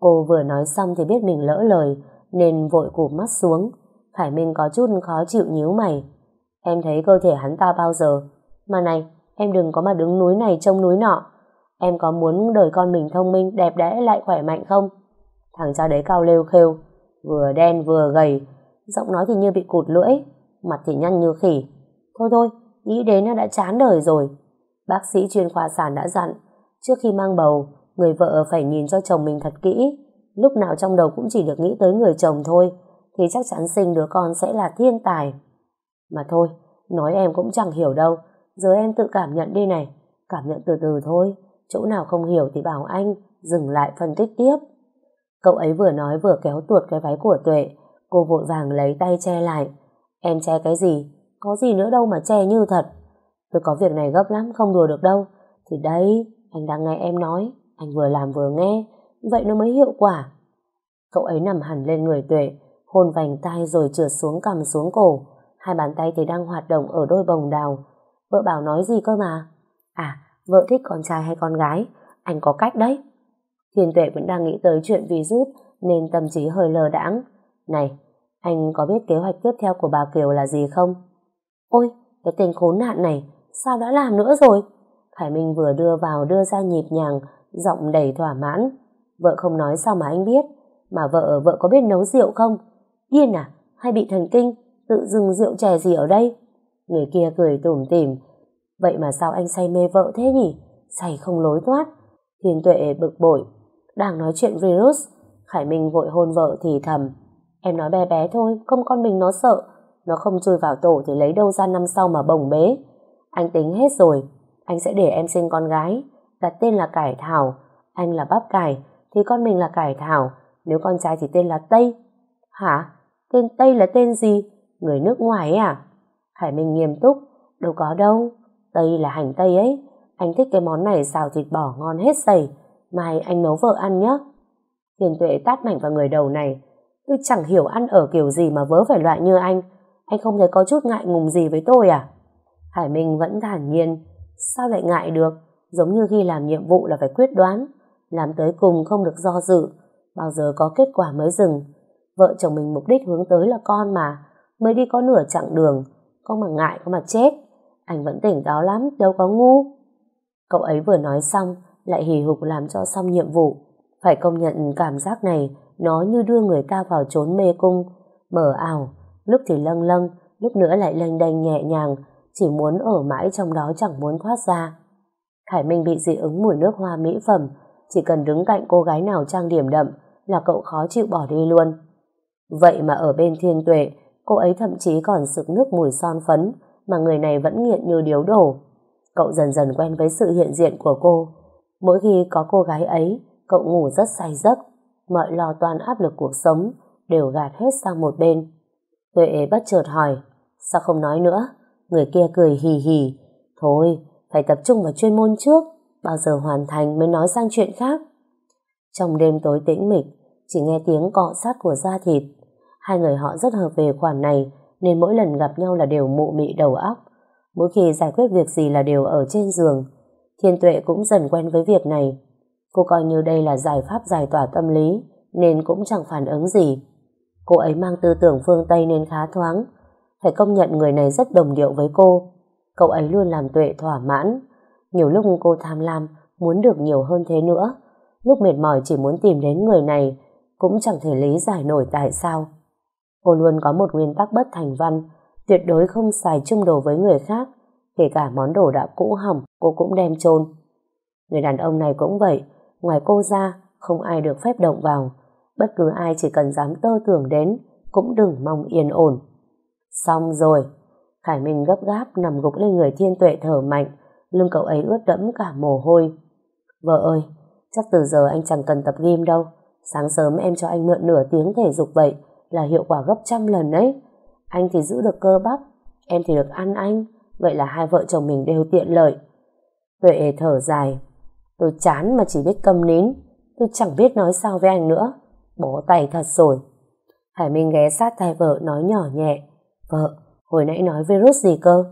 Cô vừa nói xong thì biết mình lỡ lời, nên vội cụp mắt xuống. Khải Minh có chút khó chịu nhíu mày. Em thấy cơ thể hắn ta bao giờ. Mà này, em đừng có mà đứng núi này trông núi nọ. Em có muốn đời con mình thông minh, đẹp đẽ lại khỏe mạnh không? Thằng cha đấy cao lêu khêu, vừa đen vừa gầy, giọng nói thì như bị cụt lưỡi, mặt thì nhăn như khỉ. Thôi thôi, nghĩ đến nó đã chán đời rồi. Bác sĩ chuyên khoa sản đã dặn, trước khi mang bầu, người vợ phải nhìn cho chồng mình thật kỹ. Lúc nào trong đầu cũng chỉ được nghĩ tới người chồng thôi, thì chắc chắn sinh đứa con sẽ là thiên tài. Mà thôi, nói em cũng chẳng hiểu đâu, giờ em tự cảm nhận đi này, cảm nhận từ từ thôi, chỗ nào không hiểu thì bảo anh, dừng lại phân tích tiếp. Cậu ấy vừa nói vừa kéo tuột cái váy của Tuệ, cô vội vàng lấy tay che lại. Em che cái gì? Có gì nữa đâu mà che như thật. Tôi có việc này gấp lắm, không đùa được đâu. Thì đấy, anh đang nghe em nói, anh vừa làm vừa nghe, vậy nó mới hiệu quả. Cậu ấy nằm hẳn lên người Tuệ, hôn vành tay rồi trượt xuống cầm xuống cổ. Hai bàn tay thì đang hoạt động ở đôi bồng đào. Vợ bảo nói gì cơ mà? À, vợ thích con trai hay con gái? Anh có cách đấy. Thiên Tuệ vẫn đang nghĩ tới chuyện virus nên tâm trí hơi lờ đãng. Này, anh có biết kế hoạch tiếp theo của bà Kiều là gì không? Ôi, cái tên khốn nạn này, sao đã làm nữa rồi? Khải Minh vừa đưa vào đưa ra nhịp nhàng, giọng đầy thỏa mãn. Vợ không nói sao mà anh biết, mà vợ vợ có biết nấu rượu không? Điên à, hay bị thần kinh, tự dừng rượu chè gì ở đây? Người kia cười tủm tỉm. Vậy mà sao anh say mê vợ thế nhỉ? Say không lối thoát. Thiên tuệ bực bội. Đang nói chuyện virus, Khải Minh vội hôn vợ thì thầm. Em nói bé bé thôi, không con mình nó sợ. Nó không chui vào tổ thì lấy đâu ra năm sau mà bồng bế. Anh tính hết rồi, anh sẽ để em sinh con gái, đặt tên là Cải Thảo. Anh là Bắp Cải, thì con mình là Cải Thảo. Nếu con trai thì tên là Tây. Hả? Tên Tây là tên gì? Người nước ngoài ấy à? Khải Minh nghiêm túc. Đâu có đâu. Tây là hành Tây ấy. Anh thích cái món này xào thịt bò ngon hết sầy. Mai anh nấu vợ ăn nhé. Thiên tuệ tát mạnh vào người đầu này. Tôi chẳng hiểu ăn ở kiểu gì mà vớ phải loại như anh. Anh không thấy có chút ngại ngùng gì với tôi à? Hải Minh vẫn thản nhiên. Sao lại ngại được? Giống như khi làm nhiệm vụ là phải quyết đoán. Làm tới cùng không được do dự. Bao giờ có kết quả mới dừng. Vợ chồng mình mục đích hướng tới là con mà. Mới đi có nửa chặng đường. Không mà ngại, không mà chết. Anh vẫn tỉnh táo lắm, đâu có ngu. Cậu ấy vừa nói xong, lại hì hục làm cho xong nhiệm vụ. Phải công nhận cảm giác này, nó như đưa người ta vào trốn mê cung, mở ảo, lúc thì lâng lâng, lúc nữa lại lênh đênh nhẹ nhàng, chỉ muốn ở mãi trong đó chẳng muốn thoát ra. Khải Minh bị dị ứng mùi nước hoa mỹ phẩm, chỉ cần đứng cạnh cô gái nào trang điểm đậm là cậu khó chịu bỏ đi luôn. Vậy mà ở bên thiên tuệ, cô ấy thậm chí còn sực nước mùi son phấn, mà người này vẫn nghiện như điếu đổ. Cậu dần dần quen với sự hiện diện của cô. Mỗi khi có cô gái ấy, cậu ngủ rất say giấc. Mọi lo toan áp lực cuộc sống đều gạt hết sang một bên. Tuệ bất chợt hỏi, sao không nói nữa? Người kia cười hì hì. Thôi, phải tập trung vào chuyên môn trước, bao giờ hoàn thành mới nói sang chuyện khác. Trong đêm tối tĩnh mịch, chỉ nghe tiếng cọ sát của da thịt. Hai người họ rất hợp về khoản này, nên mỗi lần gặp nhau là đều mụ mị đầu óc. Mỗi khi giải quyết việc gì là đều ở trên giường. Thiên tuệ cũng dần quen với việc này. Cô coi như đây là giải pháp giải tỏa tâm lý, nên cũng chẳng phản ứng gì. Cô ấy mang tư tưởng phương Tây nên khá thoáng. Phải công nhận người này rất đồng điệu với cô. Cậu ấy luôn làm tuệ thỏa mãn. Nhiều lúc cô tham lam, muốn được nhiều hơn thế nữa. Lúc mệt mỏi chỉ muốn tìm đến người này, cũng chẳng thể lý giải nổi tại sao. Cô luôn có một nguyên tắc bất thành văn, tuyệt đối không xài chung đồ với người khác, kể cả món đồ đã cũ hỏng, cô cũng đem chôn. Người đàn ông này cũng vậy, ngoài cô ra, không ai được phép động vào. Bất cứ ai chỉ cần dám tơ tưởng đến, cũng đừng mong yên ổn. Xong rồi, Khải Minh gấp gáp nằm gục lên người thiên tuệ thở mạnh, lưng cậu ấy ướt đẫm cả mồ hôi. Vợ ơi, chắc từ giờ anh chẳng cần tập gym đâu. Sáng sớm em cho anh mượn nửa tiếng thể dục vậy là hiệu quả gấp trăm lần đấy. Anh thì giữ được cơ bắp, em thì được ăn anh, vậy là hai vợ chồng mình đều tiện lợi. Huệ thở dài, tôi chán mà chỉ biết câm nín, tôi chẳng biết nói sao với anh nữa. Bó tay thật rồi. Hải Minh ghé sát tai vợ nói nhỏ nhẹ, vợ, hồi nãy nói virus gì cơ?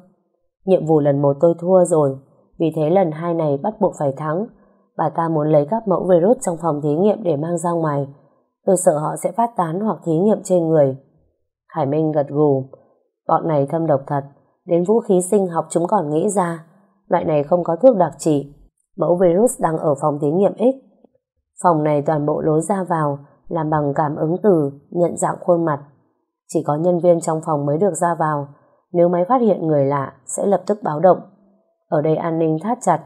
Nhiệm vụ lần một tôi thua rồi, vì thế lần hai này bắt buộc phải thắng. Bà ta muốn lấy các mẫu virus trong phòng thí nghiệm để mang ra ngoài. Tôi sợ họ sẽ phát tán hoặc thí nghiệm trên người. Khải Minh gật gù. Bọn này thâm độc thật. Đến vũ khí sinh học chúng còn nghĩ ra. Loại này không có thuốc đặc trị. Mẫu virus đang ở phòng thí nghiệm X. Phòng này toàn bộ lối ra vào làm bằng cảm ứng từ, nhận dạng khuôn mặt. Chỉ có nhân viên trong phòng mới được ra vào. Nếu máy phát hiện người lạ sẽ lập tức báo động. Ở đây an ninh thắt chặt,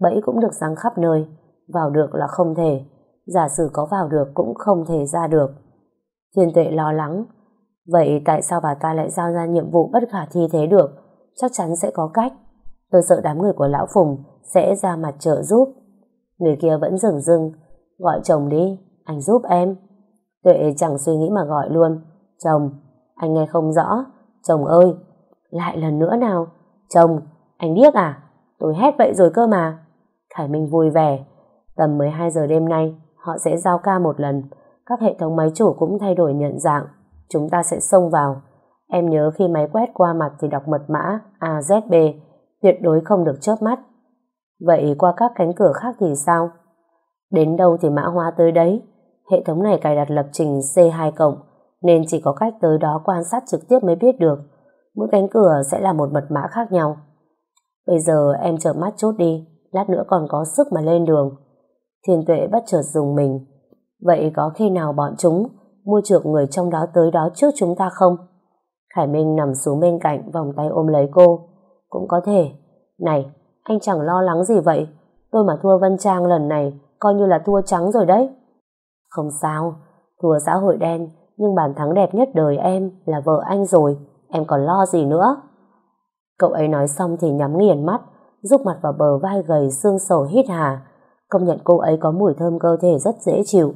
bẫy cũng được giăng khắp nơi. Vào được là không thể. Giả sử có vào được cũng không thể ra được. Thiên tệ lo lắng. Vậy tại sao bà ta lại giao ra nhiệm vụ bất khả thi thế được? Chắc chắn sẽ có cách. Tôi sợ đám người của Lão Phùng sẽ ra mặt trợ giúp. Người kia vẫn dừng dưng. Gọi chồng đi, anh giúp em. Tuệ chẳng suy nghĩ mà gọi luôn. Chồng, anh nghe không rõ. Chồng ơi, lại lần nữa nào. Chồng, anh điếc à? Tôi hét vậy rồi cơ mà. Khải Minh vui vẻ. Tầm 12 giờ đêm nay, họ sẽ giao ca một lần. Các hệ thống máy chủ cũng thay đổi nhận dạng. Chúng ta sẽ xông vào. Em nhớ khi máy quét qua mặt thì đọc mật mã AZB, tuyệt đối không được chớp mắt. Vậy qua các cánh cửa khác thì sao? Đến đâu thì mã hóa tới đấy. Hệ thống này cài đặt lập trình C2 cộng, nên chỉ có cách tới đó quan sát trực tiếp mới biết được. Mỗi cánh cửa sẽ là một mật mã khác nhau. Bây giờ em chợp mắt chốt đi, lát nữa còn có sức mà lên đường. Thiên tuệ bất chợt dùng mình. Vậy có khi nào bọn chúng mua trượt người trong đó tới đó trước chúng ta không? Khải Minh nằm xuống bên cạnh vòng tay ôm lấy cô. Cũng có thể. Này, anh chẳng lo lắng gì vậy. Tôi mà thua Vân Trang lần này coi như là thua trắng rồi đấy. Không sao, thua xã hội đen nhưng bàn thắng đẹp nhất đời em là vợ anh rồi. Em còn lo gì nữa? Cậu ấy nói xong thì nhắm nghiền mắt rúc mặt vào bờ vai gầy xương sầu hít hà Công nhận cô ấy có mùi thơm cơ thể rất dễ chịu.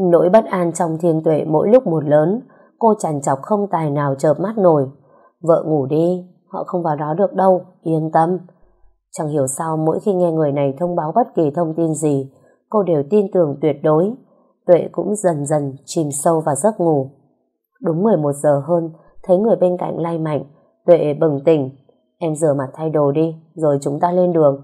Nỗi bất an trong thiên tuệ mỗi lúc một lớn, cô chằn chọc không tài nào chợp mắt nổi. Vợ ngủ đi, họ không vào đó được đâu, yên tâm. Chẳng hiểu sao mỗi khi nghe người này thông báo bất kỳ thông tin gì, cô đều tin tưởng tuyệt đối. Tuệ cũng dần dần chìm sâu vào giấc ngủ. Đúng 11 giờ hơn, thấy người bên cạnh lay mạnh, Tuệ bừng tỉnh. Em rửa mặt thay đồ đi, rồi chúng ta lên đường.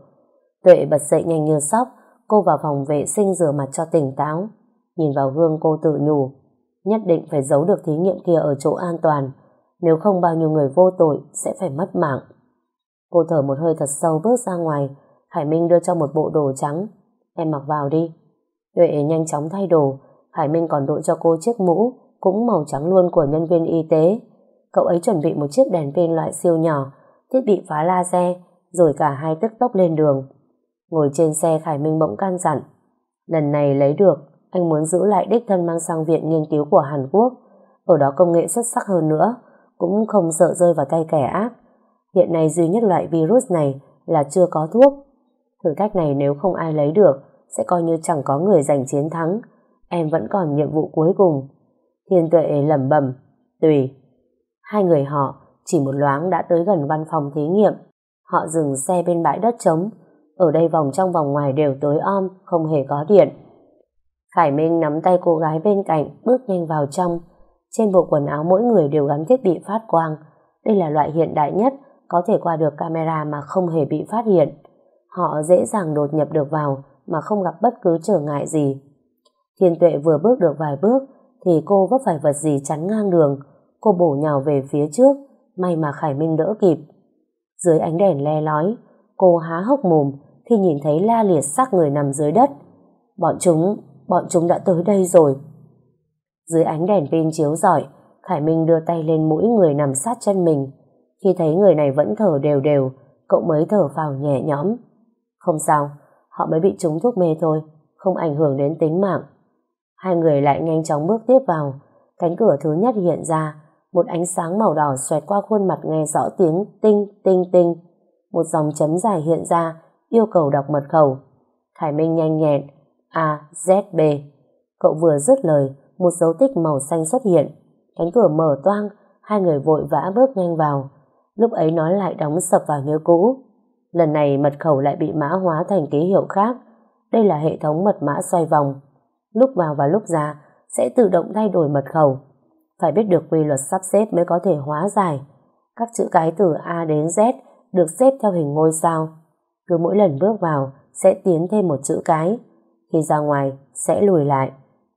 Tuệ bật dậy nhanh như sóc, Cô vào phòng vệ sinh rửa mặt cho tỉnh táo. Nhìn vào gương cô tự nhủ. Nhất định phải giấu được thí nghiệm kia ở chỗ an toàn. Nếu không bao nhiêu người vô tội sẽ phải mất mạng. Cô thở một hơi thật sâu bước ra ngoài. Hải Minh đưa cho một bộ đồ trắng. Em mặc vào đi. Tuệ nhanh chóng thay đồ. Hải Minh còn đội cho cô chiếc mũ cũng màu trắng luôn của nhân viên y tế. Cậu ấy chuẩn bị một chiếc đèn pin loại siêu nhỏ, thiết bị phá laser, rồi cả hai tức tốc lên đường. Ngồi trên xe Khải Minh bỗng can dặn. Lần này lấy được, anh muốn giữ lại đích thân mang sang viện nghiên cứu của Hàn Quốc. Ở đó công nghệ xuất sắc hơn nữa, cũng không sợ rơi vào tay kẻ ác. Hiện nay duy nhất loại virus này là chưa có thuốc. Thử thách này nếu không ai lấy được, sẽ coi như chẳng có người giành chiến thắng. Em vẫn còn nhiệm vụ cuối cùng. Thiên tuệ lẩm bẩm Tùy. Hai người họ chỉ một loáng đã tới gần văn phòng thí nghiệm. Họ dừng xe bên bãi đất trống. Ở đây vòng trong vòng ngoài đều tối om, không hề có điện. Khải Minh nắm tay cô gái bên cạnh, bước nhanh vào trong. Trên bộ quần áo mỗi người đều gắn thiết bị phát quang. Đây là loại hiện đại nhất, có thể qua được camera mà không hề bị phát hiện. Họ dễ dàng đột nhập được vào mà không gặp bất cứ trở ngại gì. Thiên tuệ vừa bước được vài bước thì cô vấp phải vật gì chắn ngang đường. Cô bổ nhào về phía trước, may mà Khải Minh đỡ kịp. Dưới ánh đèn le lói, cô há hốc mồm khi nhìn thấy la liệt xác người nằm dưới đất. Bọn chúng, bọn chúng đã tới đây rồi. Dưới ánh đèn pin chiếu rọi, Khải Minh đưa tay lên mũi người nằm sát chân mình. Khi thấy người này vẫn thở đều đều, cậu mới thở phào nhẹ nhõm. Không sao, họ mới bị trúng thuốc mê thôi, không ảnh hưởng đến tính mạng. Hai người lại nhanh chóng bước tiếp vào. Cánh cửa thứ nhất hiện ra, một ánh sáng màu đỏ xoẹt qua khuôn mặt nghe rõ tiếng tinh tinh tinh. Một dòng chấm dài hiện ra, yêu cầu đọc mật khẩu. Khải Minh nhanh nhẹn, A, Z, B. Cậu vừa dứt lời, một dấu tích màu xanh xuất hiện. Cánh cửa mở toang, hai người vội vã bước nhanh vào. Lúc ấy nó lại đóng sập vào như cũ. Lần này mật khẩu lại bị mã hóa thành ký hiệu khác. Đây là hệ thống mật mã xoay vòng. Lúc vào và lúc ra sẽ tự động thay đổi mật khẩu. Phải biết được quy luật sắp xếp mới có thể hóa giải. Các chữ cái từ A đến Z được xếp theo hình ngôi sao. Cứ mỗi lần bước vào sẽ tiến thêm một chữ cái. Khi ra ngoài sẽ lùi lại.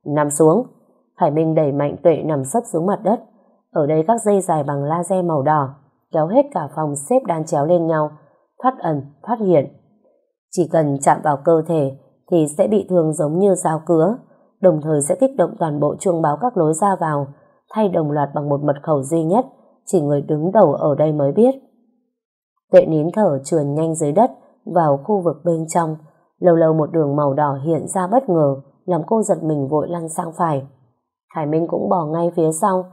Nằm xuống. Hải Minh đẩy mạnh tuệ nằm sấp xuống mặt đất. Ở đây các dây dài bằng laser màu đỏ kéo hết cả phòng xếp đan chéo lên nhau thoát ẩn, thoát hiện. Chỉ cần chạm vào cơ thể thì sẽ bị thương giống như dao cứa, đồng thời sẽ kích động toàn bộ chuông báo các lối ra vào, thay đồng loạt bằng một mật khẩu duy nhất, chỉ người đứng đầu ở đây mới biết. Tuệ nín thở trườn nhanh dưới đất vào khu vực bên trong, lâu lâu một đường màu đỏ hiện ra bất ngờ, làm cô giật mình vội lăn sang phải. Hải Minh cũng bỏ ngay phía sau,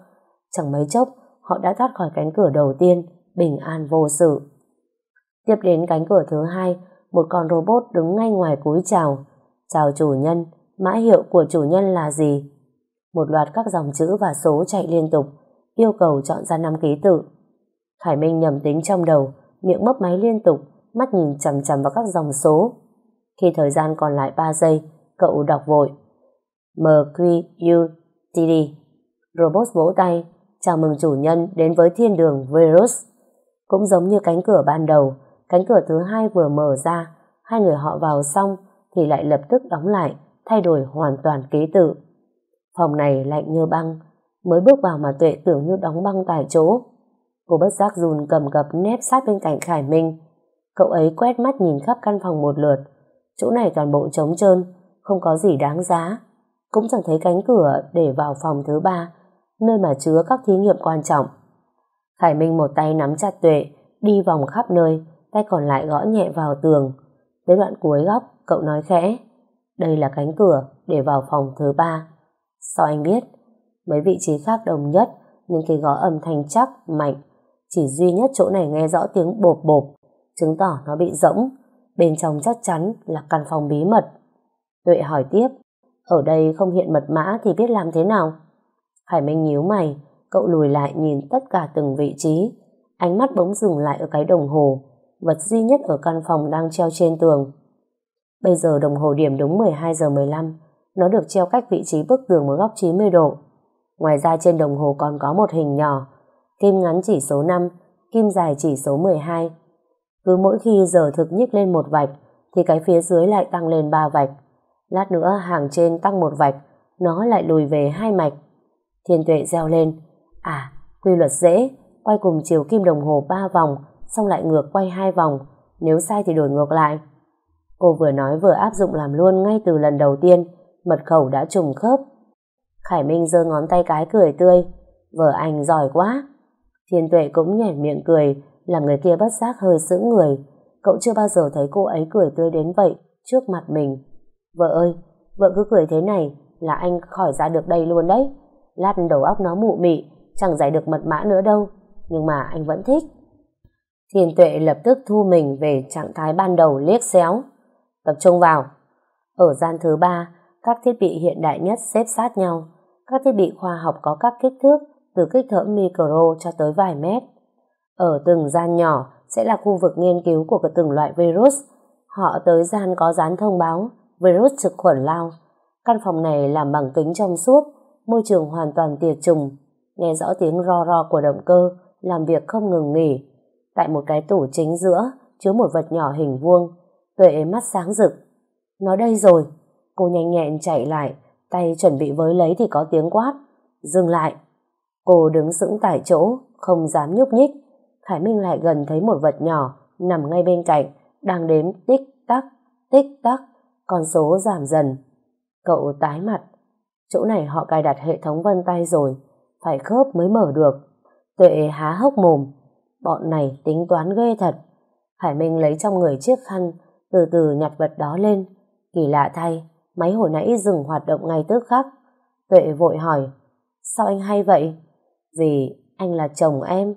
chẳng mấy chốc họ đã thoát khỏi cánh cửa đầu tiên, bình an vô sự. Tiếp đến cánh cửa thứ hai, một con robot đứng ngay ngoài cúi chào. Chào chủ nhân, mã hiệu của chủ nhân là gì? Một loạt các dòng chữ và số chạy liên tục, yêu cầu chọn ra năm ký tự. Khải Minh nhầm tính trong đầu, miệng mấp máy liên tục, mắt nhìn chầm chầm vào các dòng số. Khi thời gian còn lại 3 giây, cậu đọc vội. MQUTD Robot vỗ tay, chào mừng chủ nhân đến với thiên đường Virus. Cũng giống như cánh cửa ban đầu, Cánh cửa thứ hai vừa mở ra, hai người họ vào xong thì lại lập tức đóng lại, thay đổi hoàn toàn ký tự. Phòng này lạnh như băng, mới bước vào mà tuệ tưởng như đóng băng tại chỗ. Cô bất giác run cầm cập nép sát bên cạnh Khải Minh. Cậu ấy quét mắt nhìn khắp căn phòng một lượt. Chỗ này toàn bộ trống trơn, không có gì đáng giá. Cũng chẳng thấy cánh cửa để vào phòng thứ ba, nơi mà chứa các thí nghiệm quan trọng. Khải Minh một tay nắm chặt tuệ, đi vòng khắp nơi, tay còn lại gõ nhẹ vào tường. Tới đoạn cuối góc, cậu nói khẽ, đây là cánh cửa để vào phòng thứ ba. Sao anh biết? Mấy vị trí khác đồng nhất, nhưng cái gõ âm thanh chắc, mạnh. Chỉ duy nhất chỗ này nghe rõ tiếng bộp bộp, chứng tỏ nó bị rỗng. Bên trong chắc chắn là căn phòng bí mật. Tuệ hỏi tiếp, ở đây không hiện mật mã thì biết làm thế nào? Hải Minh nhíu mày, cậu lùi lại nhìn tất cả từng vị trí. Ánh mắt bỗng dừng lại ở cái đồng hồ, vật duy nhất ở căn phòng đang treo trên tường. Bây giờ đồng hồ điểm đúng 12 giờ 15, nó được treo cách vị trí bức tường một góc 90 độ. Ngoài ra trên đồng hồ còn có một hình nhỏ, kim ngắn chỉ số 5, kim dài chỉ số 12. Cứ mỗi khi giờ thực nhích lên một vạch, thì cái phía dưới lại tăng lên ba vạch. Lát nữa hàng trên tăng một vạch, nó lại lùi về hai mạch. Thiên tuệ reo lên, à, quy luật dễ, quay cùng chiều kim đồng hồ ba vòng, xong lại ngược quay hai vòng, nếu sai thì đổi ngược lại. Cô vừa nói vừa áp dụng làm luôn ngay từ lần đầu tiên, mật khẩu đã trùng khớp. Khải Minh giơ ngón tay cái cười tươi, vợ anh giỏi quá. Thiên tuệ cũng nhảy miệng cười, làm người kia bất giác hơi sững người. Cậu chưa bao giờ thấy cô ấy cười tươi đến vậy, trước mặt mình. Vợ ơi, vợ cứ cười thế này là anh khỏi ra được đây luôn đấy. Lát đầu óc nó mụ mị, chẳng giải được mật mã nữa đâu. Nhưng mà anh vẫn thích. Thiên tuệ lập tức thu mình về trạng thái ban đầu liếc xéo. Tập trung vào. Ở gian thứ ba, các thiết bị hiện đại nhất xếp sát nhau. Các thiết bị khoa học có các kích thước từ kích thước micro cho tới vài mét. Ở từng gian nhỏ sẽ là khu vực nghiên cứu của từng loại virus. Họ tới gian có dán thông báo virus trực khuẩn lao. Căn phòng này làm bằng kính trong suốt, môi trường hoàn toàn tiệt trùng. Nghe rõ tiếng ro ro của động cơ, làm việc không ngừng nghỉ. Tại một cái tủ chính giữa, chứa một vật nhỏ hình vuông. Tuệ mắt sáng rực. Nó đây rồi. Cô nhanh nhẹn chạy lại, tay chuẩn bị với lấy thì có tiếng quát. Dừng lại. Cô đứng sững tại chỗ, không dám nhúc nhích. Khải Minh lại gần thấy một vật nhỏ nằm ngay bên cạnh, đang đếm tích tắc, tích tắc, con số giảm dần. Cậu tái mặt. Chỗ này họ cài đặt hệ thống vân tay rồi, phải khớp mới mở được. Tuệ há hốc mồm. Bọn này tính toán ghê thật. Khải Minh lấy trong người chiếc khăn, từ từ nhặt vật đó lên. Kỳ lạ thay, máy hồi nãy dừng hoạt động ngay tức khắc. Tuệ vội hỏi, sao anh hay vậy? Vì anh là chồng em.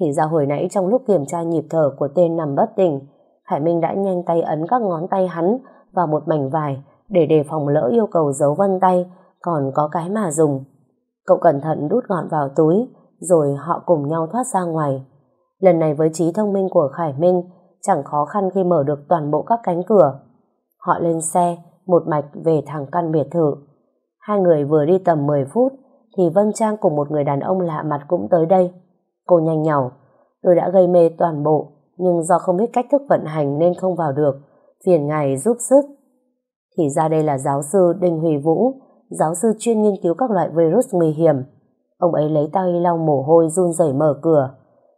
Thì ra hồi nãy trong lúc kiểm tra nhịp thở của tên nằm bất tỉnh, Hải Minh đã nhanh tay ấn các ngón tay hắn vào một mảnh vải để đề phòng lỡ yêu cầu dấu vân tay còn có cái mà dùng. Cậu cẩn thận đút gọn vào túi rồi họ cùng nhau thoát ra ngoài. Lần này với trí thông minh của Khải Minh chẳng khó khăn khi mở được toàn bộ các cánh cửa. Họ lên xe một mạch về thẳng căn biệt thự. Hai người vừa đi tầm 10 phút thì Vân Trang cùng một người đàn ông lạ mặt cũng tới đây. Cô nhanh nhỏ, tôi đã gây mê toàn bộ nhưng do không biết cách thức vận hành nên không vào được. Phiền ngài giúp sức. Thì ra đây là giáo sư Đinh Huy Vũ, giáo sư chuyên nghiên cứu các loại virus nguy hiểm. Ông ấy lấy tay lau mồ hôi run rẩy mở cửa.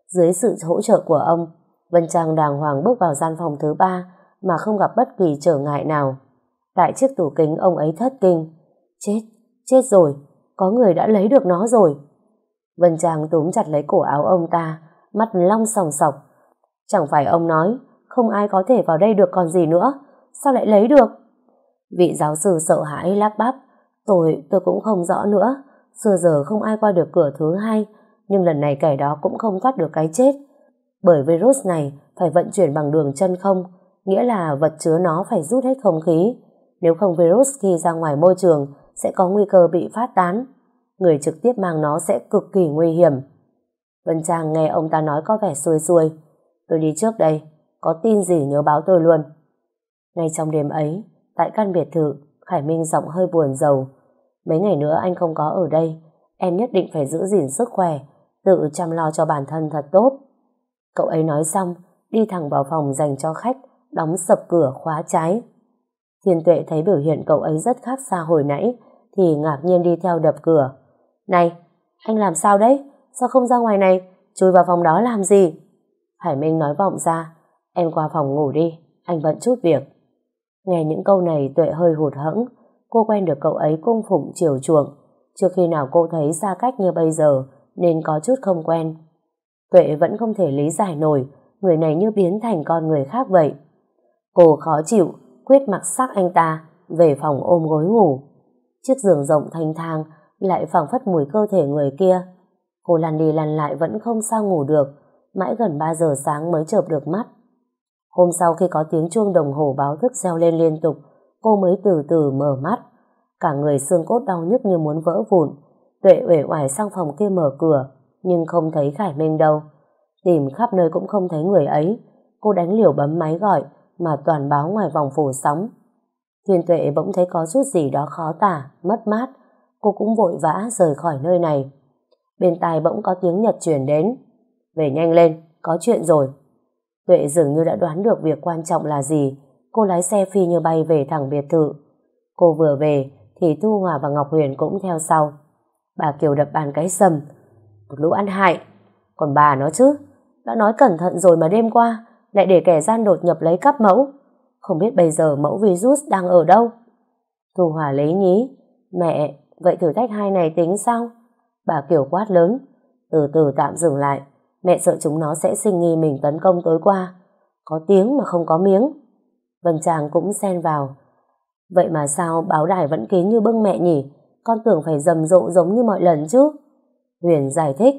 Dưới sự hỗ trợ của ông, Vân Trang đàng hoàng bước vào gian phòng thứ ba mà không gặp bất kỳ trở ngại nào. Tại chiếc tủ kính ông ấy thất kinh. Chết, chết rồi, có người đã lấy được nó rồi. Vân Trang túm chặt lấy cổ áo ông ta, mắt long sòng sọc. Chẳng phải ông nói, không ai có thể vào đây được còn gì nữa, sao lại lấy được? Vị giáo sư sợ hãi lắp bắp, tôi, tôi cũng không rõ nữa, xưa giờ không ai qua được cửa thứ hai, nhưng lần này kẻ đó cũng không thoát được cái chết. Bởi virus này phải vận chuyển bằng đường chân không, nghĩa là vật chứa nó phải rút hết không khí. Nếu không virus khi ra ngoài môi trường sẽ có nguy cơ bị phát tán. Người trực tiếp mang nó sẽ cực kỳ nguy hiểm. Vân Trang nghe ông ta nói có vẻ xuôi xuôi. Tôi đi trước đây, có tin gì nhớ báo tôi luôn. Ngay trong đêm ấy, tại căn biệt thự, Khải Minh giọng hơi buồn rầu. Mấy ngày nữa anh không có ở đây, em nhất định phải giữ gìn sức khỏe, tự chăm lo cho bản thân thật tốt. Cậu ấy nói xong, đi thẳng vào phòng dành cho khách, đóng sập cửa khóa trái. Thiên tuệ thấy biểu hiện cậu ấy rất khác xa hồi nãy, thì ngạc nhiên đi theo đập cửa. Này, anh làm sao đấy? Sao không ra ngoài này? Chui vào phòng đó làm gì? Hải Minh nói vọng ra, em qua phòng ngủ đi, anh bận chút việc. Nghe những câu này tuệ hơi hụt hẫng, cô quen được cậu ấy cung phụng chiều chuộng, trước khi nào cô thấy xa cách như bây giờ nên có chút không quen. Tuệ vẫn không thể lý giải nổi, người này như biến thành con người khác vậy. Cô khó chịu, quyết mặc sắc anh ta, về phòng ôm gối ngủ. Chiếc giường rộng thanh thang lại phảng phất mùi cơ thể người kia. Cô lăn đi lăn lại vẫn không sao ngủ được, mãi gần 3 giờ sáng mới chợp được mắt. Hôm sau khi có tiếng chuông đồng hồ báo thức reo lên liên tục, cô mới từ từ mở mắt. Cả người xương cốt đau nhức như muốn vỡ vụn. Tuệ uể oải sang phòng kia mở cửa, nhưng không thấy Khải Minh đâu. Tìm khắp nơi cũng không thấy người ấy. Cô đánh liều bấm máy gọi, mà toàn báo ngoài vòng phủ sóng. Thiên tuệ bỗng thấy có chút gì đó khó tả, mất mát. Cô cũng vội vã rời khỏi nơi này. Bên tai bỗng có tiếng Nhật chuyển đến. Về nhanh lên, có chuyện rồi. Tuệ dường như đã đoán được việc quan trọng là gì. Cô lái xe phi như bay về thẳng biệt thự. Cô vừa về thì Thu Hòa và Ngọc Huyền cũng theo sau. Bà Kiều đập bàn cái sầm. Một lũ ăn hại. Còn bà nó chứ. Đã nói cẩn thận rồi mà đêm qua lại để kẻ gian đột nhập lấy cắp mẫu. Không biết bây giờ mẫu virus đang ở đâu. Thu Hòa lấy nhí. Mẹ, vậy thử thách hai này tính sao? Bà Kiều quát lớn. Từ từ tạm dừng lại. Mẹ sợ chúng nó sẽ sinh nghi mình tấn công tối qua. Có tiếng mà không có miếng. Vân Trang cũng xen vào. Vậy mà sao báo đài vẫn kín như bưng mẹ nhỉ? Con tưởng phải rầm rộ giống như mọi lần chứ. Huyền giải thích.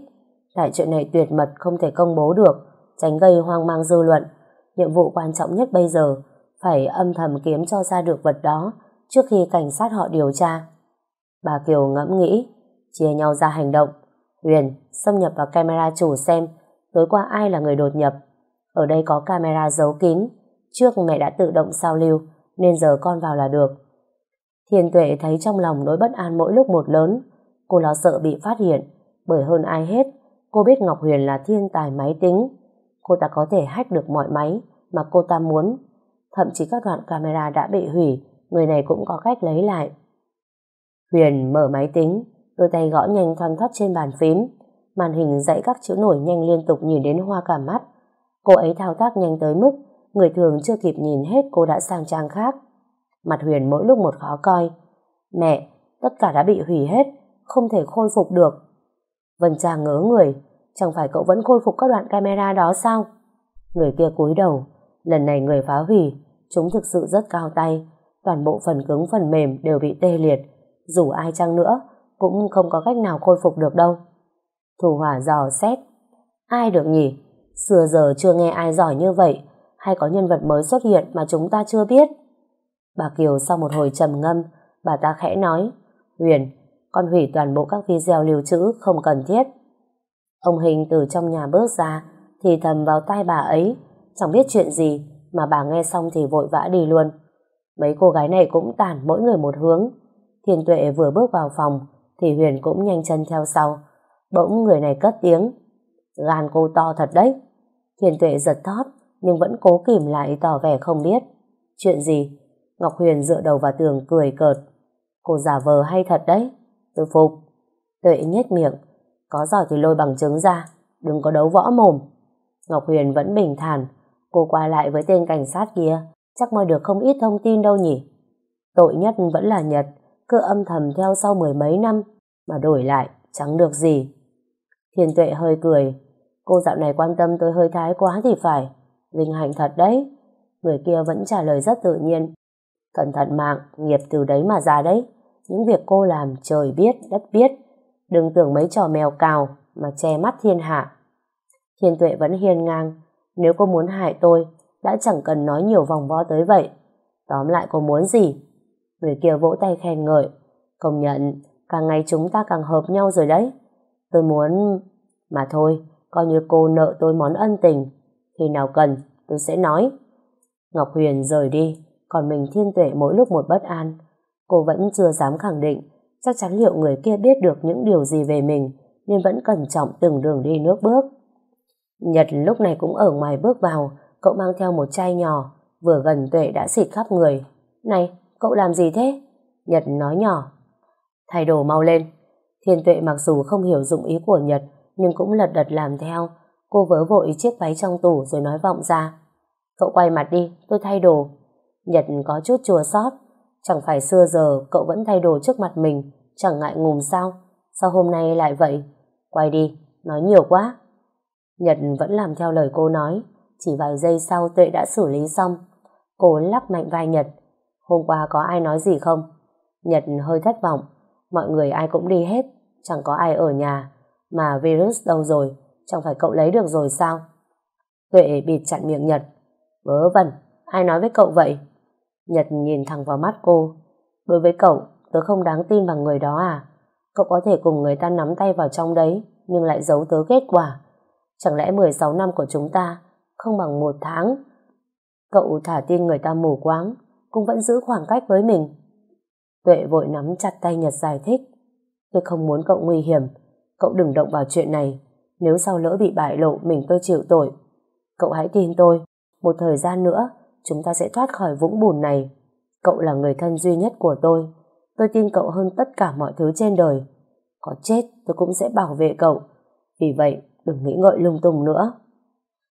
Tại chuyện này tuyệt mật không thể công bố được, tránh gây hoang mang dư luận. Nhiệm vụ quan trọng nhất bây giờ phải âm thầm kiếm cho ra được vật đó trước khi cảnh sát họ điều tra. Bà Kiều ngẫm nghĩ, chia nhau ra hành động. Huyền, xâm nhập vào camera chủ xem tối qua ai là người đột nhập. Ở đây có camera giấu kín, trước mẹ đã tự động sao lưu, nên giờ con vào là được. Thiên tuệ thấy trong lòng nỗi bất an mỗi lúc một lớn, cô lo sợ bị phát hiện, bởi hơn ai hết, cô biết Ngọc Huyền là thiên tài máy tính. Cô ta có thể hack được mọi máy mà cô ta muốn. Thậm chí các đoạn camera đã bị hủy, người này cũng có cách lấy lại. Huyền mở máy tính, đôi tay gõ nhanh thoăn thoắt trên bàn phím, màn hình dãy các chữ nổi nhanh liên tục nhìn đến hoa cả mắt. Cô ấy thao tác nhanh tới mức người thường chưa kịp nhìn hết cô đã sang trang khác. Mặt Huyền mỗi lúc một khó coi. Mẹ, tất cả đã bị hủy hết, không thể khôi phục được. Vân Trang ngớ người, chẳng phải cậu vẫn khôi phục các đoạn camera đó sao? Người kia cúi đầu, lần này người phá hủy, chúng thực sự rất cao tay, toàn bộ phần cứng phần mềm đều bị tê liệt, dù ai chăng nữa, cũng không có cách nào khôi phục được đâu. Thủ hỏa dò xét, ai được nhỉ? Xưa giờ chưa nghe ai giỏi như vậy, hay có nhân vật mới xuất hiện mà chúng ta chưa biết? Bà Kiều sau một hồi trầm ngâm, bà ta khẽ nói, Huyền, con hủy toàn bộ các video lưu trữ không cần thiết. Ông Hình từ trong nhà bước ra, thì thầm vào tai bà ấy, chẳng biết chuyện gì, mà bà nghe xong thì vội vã đi luôn. Mấy cô gái này cũng tản mỗi người một hướng. Thiên tuệ vừa bước vào phòng, thì Huyền cũng nhanh chân theo sau. Bỗng người này cất tiếng, gan cô to thật đấy. Thiên tuệ giật thót, nhưng vẫn cố kìm lại tỏ vẻ không biết. Chuyện gì? Ngọc Huyền dựa đầu vào tường cười cợt. Cô giả vờ hay thật đấy. Tôi phục. Tuệ nhếch miệng. Có giỏi thì lôi bằng chứng ra. Đừng có đấu võ mồm. Ngọc Huyền vẫn bình thản. Cô qua lại với tên cảnh sát kia. Chắc moi được không ít thông tin đâu nhỉ. Tội nhất vẫn là Nhật. Cứ âm thầm theo sau mười mấy năm. Mà đổi lại chẳng được gì. Thiên tuệ hơi cười. Cô dạo này quan tâm tôi hơi thái quá thì phải. Vinh hạnh thật đấy. Người kia vẫn trả lời rất tự nhiên. Cẩn thận mạng, nghiệp từ đấy mà ra đấy. Những việc cô làm trời biết, đất biết. Đừng tưởng mấy trò mèo cào mà che mắt thiên hạ. Thiên tuệ vẫn hiên ngang. Nếu cô muốn hại tôi, đã chẳng cần nói nhiều vòng vo tới vậy. Tóm lại cô muốn gì? Người kia vỗ tay khen ngợi. Công nhận, càng ngày chúng ta càng hợp nhau rồi đấy. Tôi muốn... Mà thôi, coi như cô nợ tôi món ân tình. Khi nào cần, tôi sẽ nói. Ngọc Huyền rời đi, còn mình thiên tuệ mỗi lúc một bất an. Cô vẫn chưa dám khẳng định chắc chắn liệu người kia biết được những điều gì về mình nên vẫn cẩn trọng từng đường đi nước bước. Nhật lúc này cũng ở ngoài bước vào, cậu mang theo một chai nhỏ, vừa gần tuệ đã xịt khắp người. Này, cậu làm gì thế? Nhật nói nhỏ. Thay đồ mau lên. Thiên tuệ mặc dù không hiểu dụng ý của Nhật, nhưng cũng lật đật làm theo. Cô vớ vội chiếc váy trong tủ rồi nói vọng ra. Cậu quay mặt đi, tôi thay đồ. Nhật có chút chua xót Chẳng phải xưa giờ cậu vẫn thay đồ trước mặt mình, chẳng ngại ngùng sao? Sao hôm nay lại vậy? Quay đi, nói nhiều quá. Nhật vẫn làm theo lời cô nói, chỉ vài giây sau Tuệ đã xử lý xong. Cô lắc mạnh vai Nhật. Hôm qua có ai nói gì không? Nhật hơi thất vọng, mọi người ai cũng đi hết, chẳng có ai ở nhà. Mà virus đâu rồi, chẳng phải cậu lấy được rồi sao? Tuệ bịt chặn miệng Nhật. Vớ vẩn, ai nói với cậu vậy? Nhật nhìn thẳng vào mắt cô. Đối với cậu, tớ không đáng tin bằng người đó à? Cậu có thể cùng người ta nắm tay vào trong đấy, nhưng lại giấu tớ kết quả. Chẳng lẽ 16 năm của chúng ta không bằng một tháng? Cậu thả tin người ta mù quáng, cũng vẫn giữ khoảng cách với mình. Tuệ vội nắm chặt tay Nhật giải thích. Tôi không muốn cậu nguy hiểm. Cậu đừng động vào chuyện này. Nếu sau lỡ bị bại lộ, mình tôi chịu tội. Cậu hãy tin tôi. Một thời gian nữa, chúng ta sẽ thoát khỏi vũng bùn này. Cậu là người thân duy nhất của tôi. Tôi tin cậu hơn tất cả mọi thứ trên đời. Có chết tôi cũng sẽ bảo vệ cậu. Vì vậy, đừng nghĩ ngợi lung tung nữa.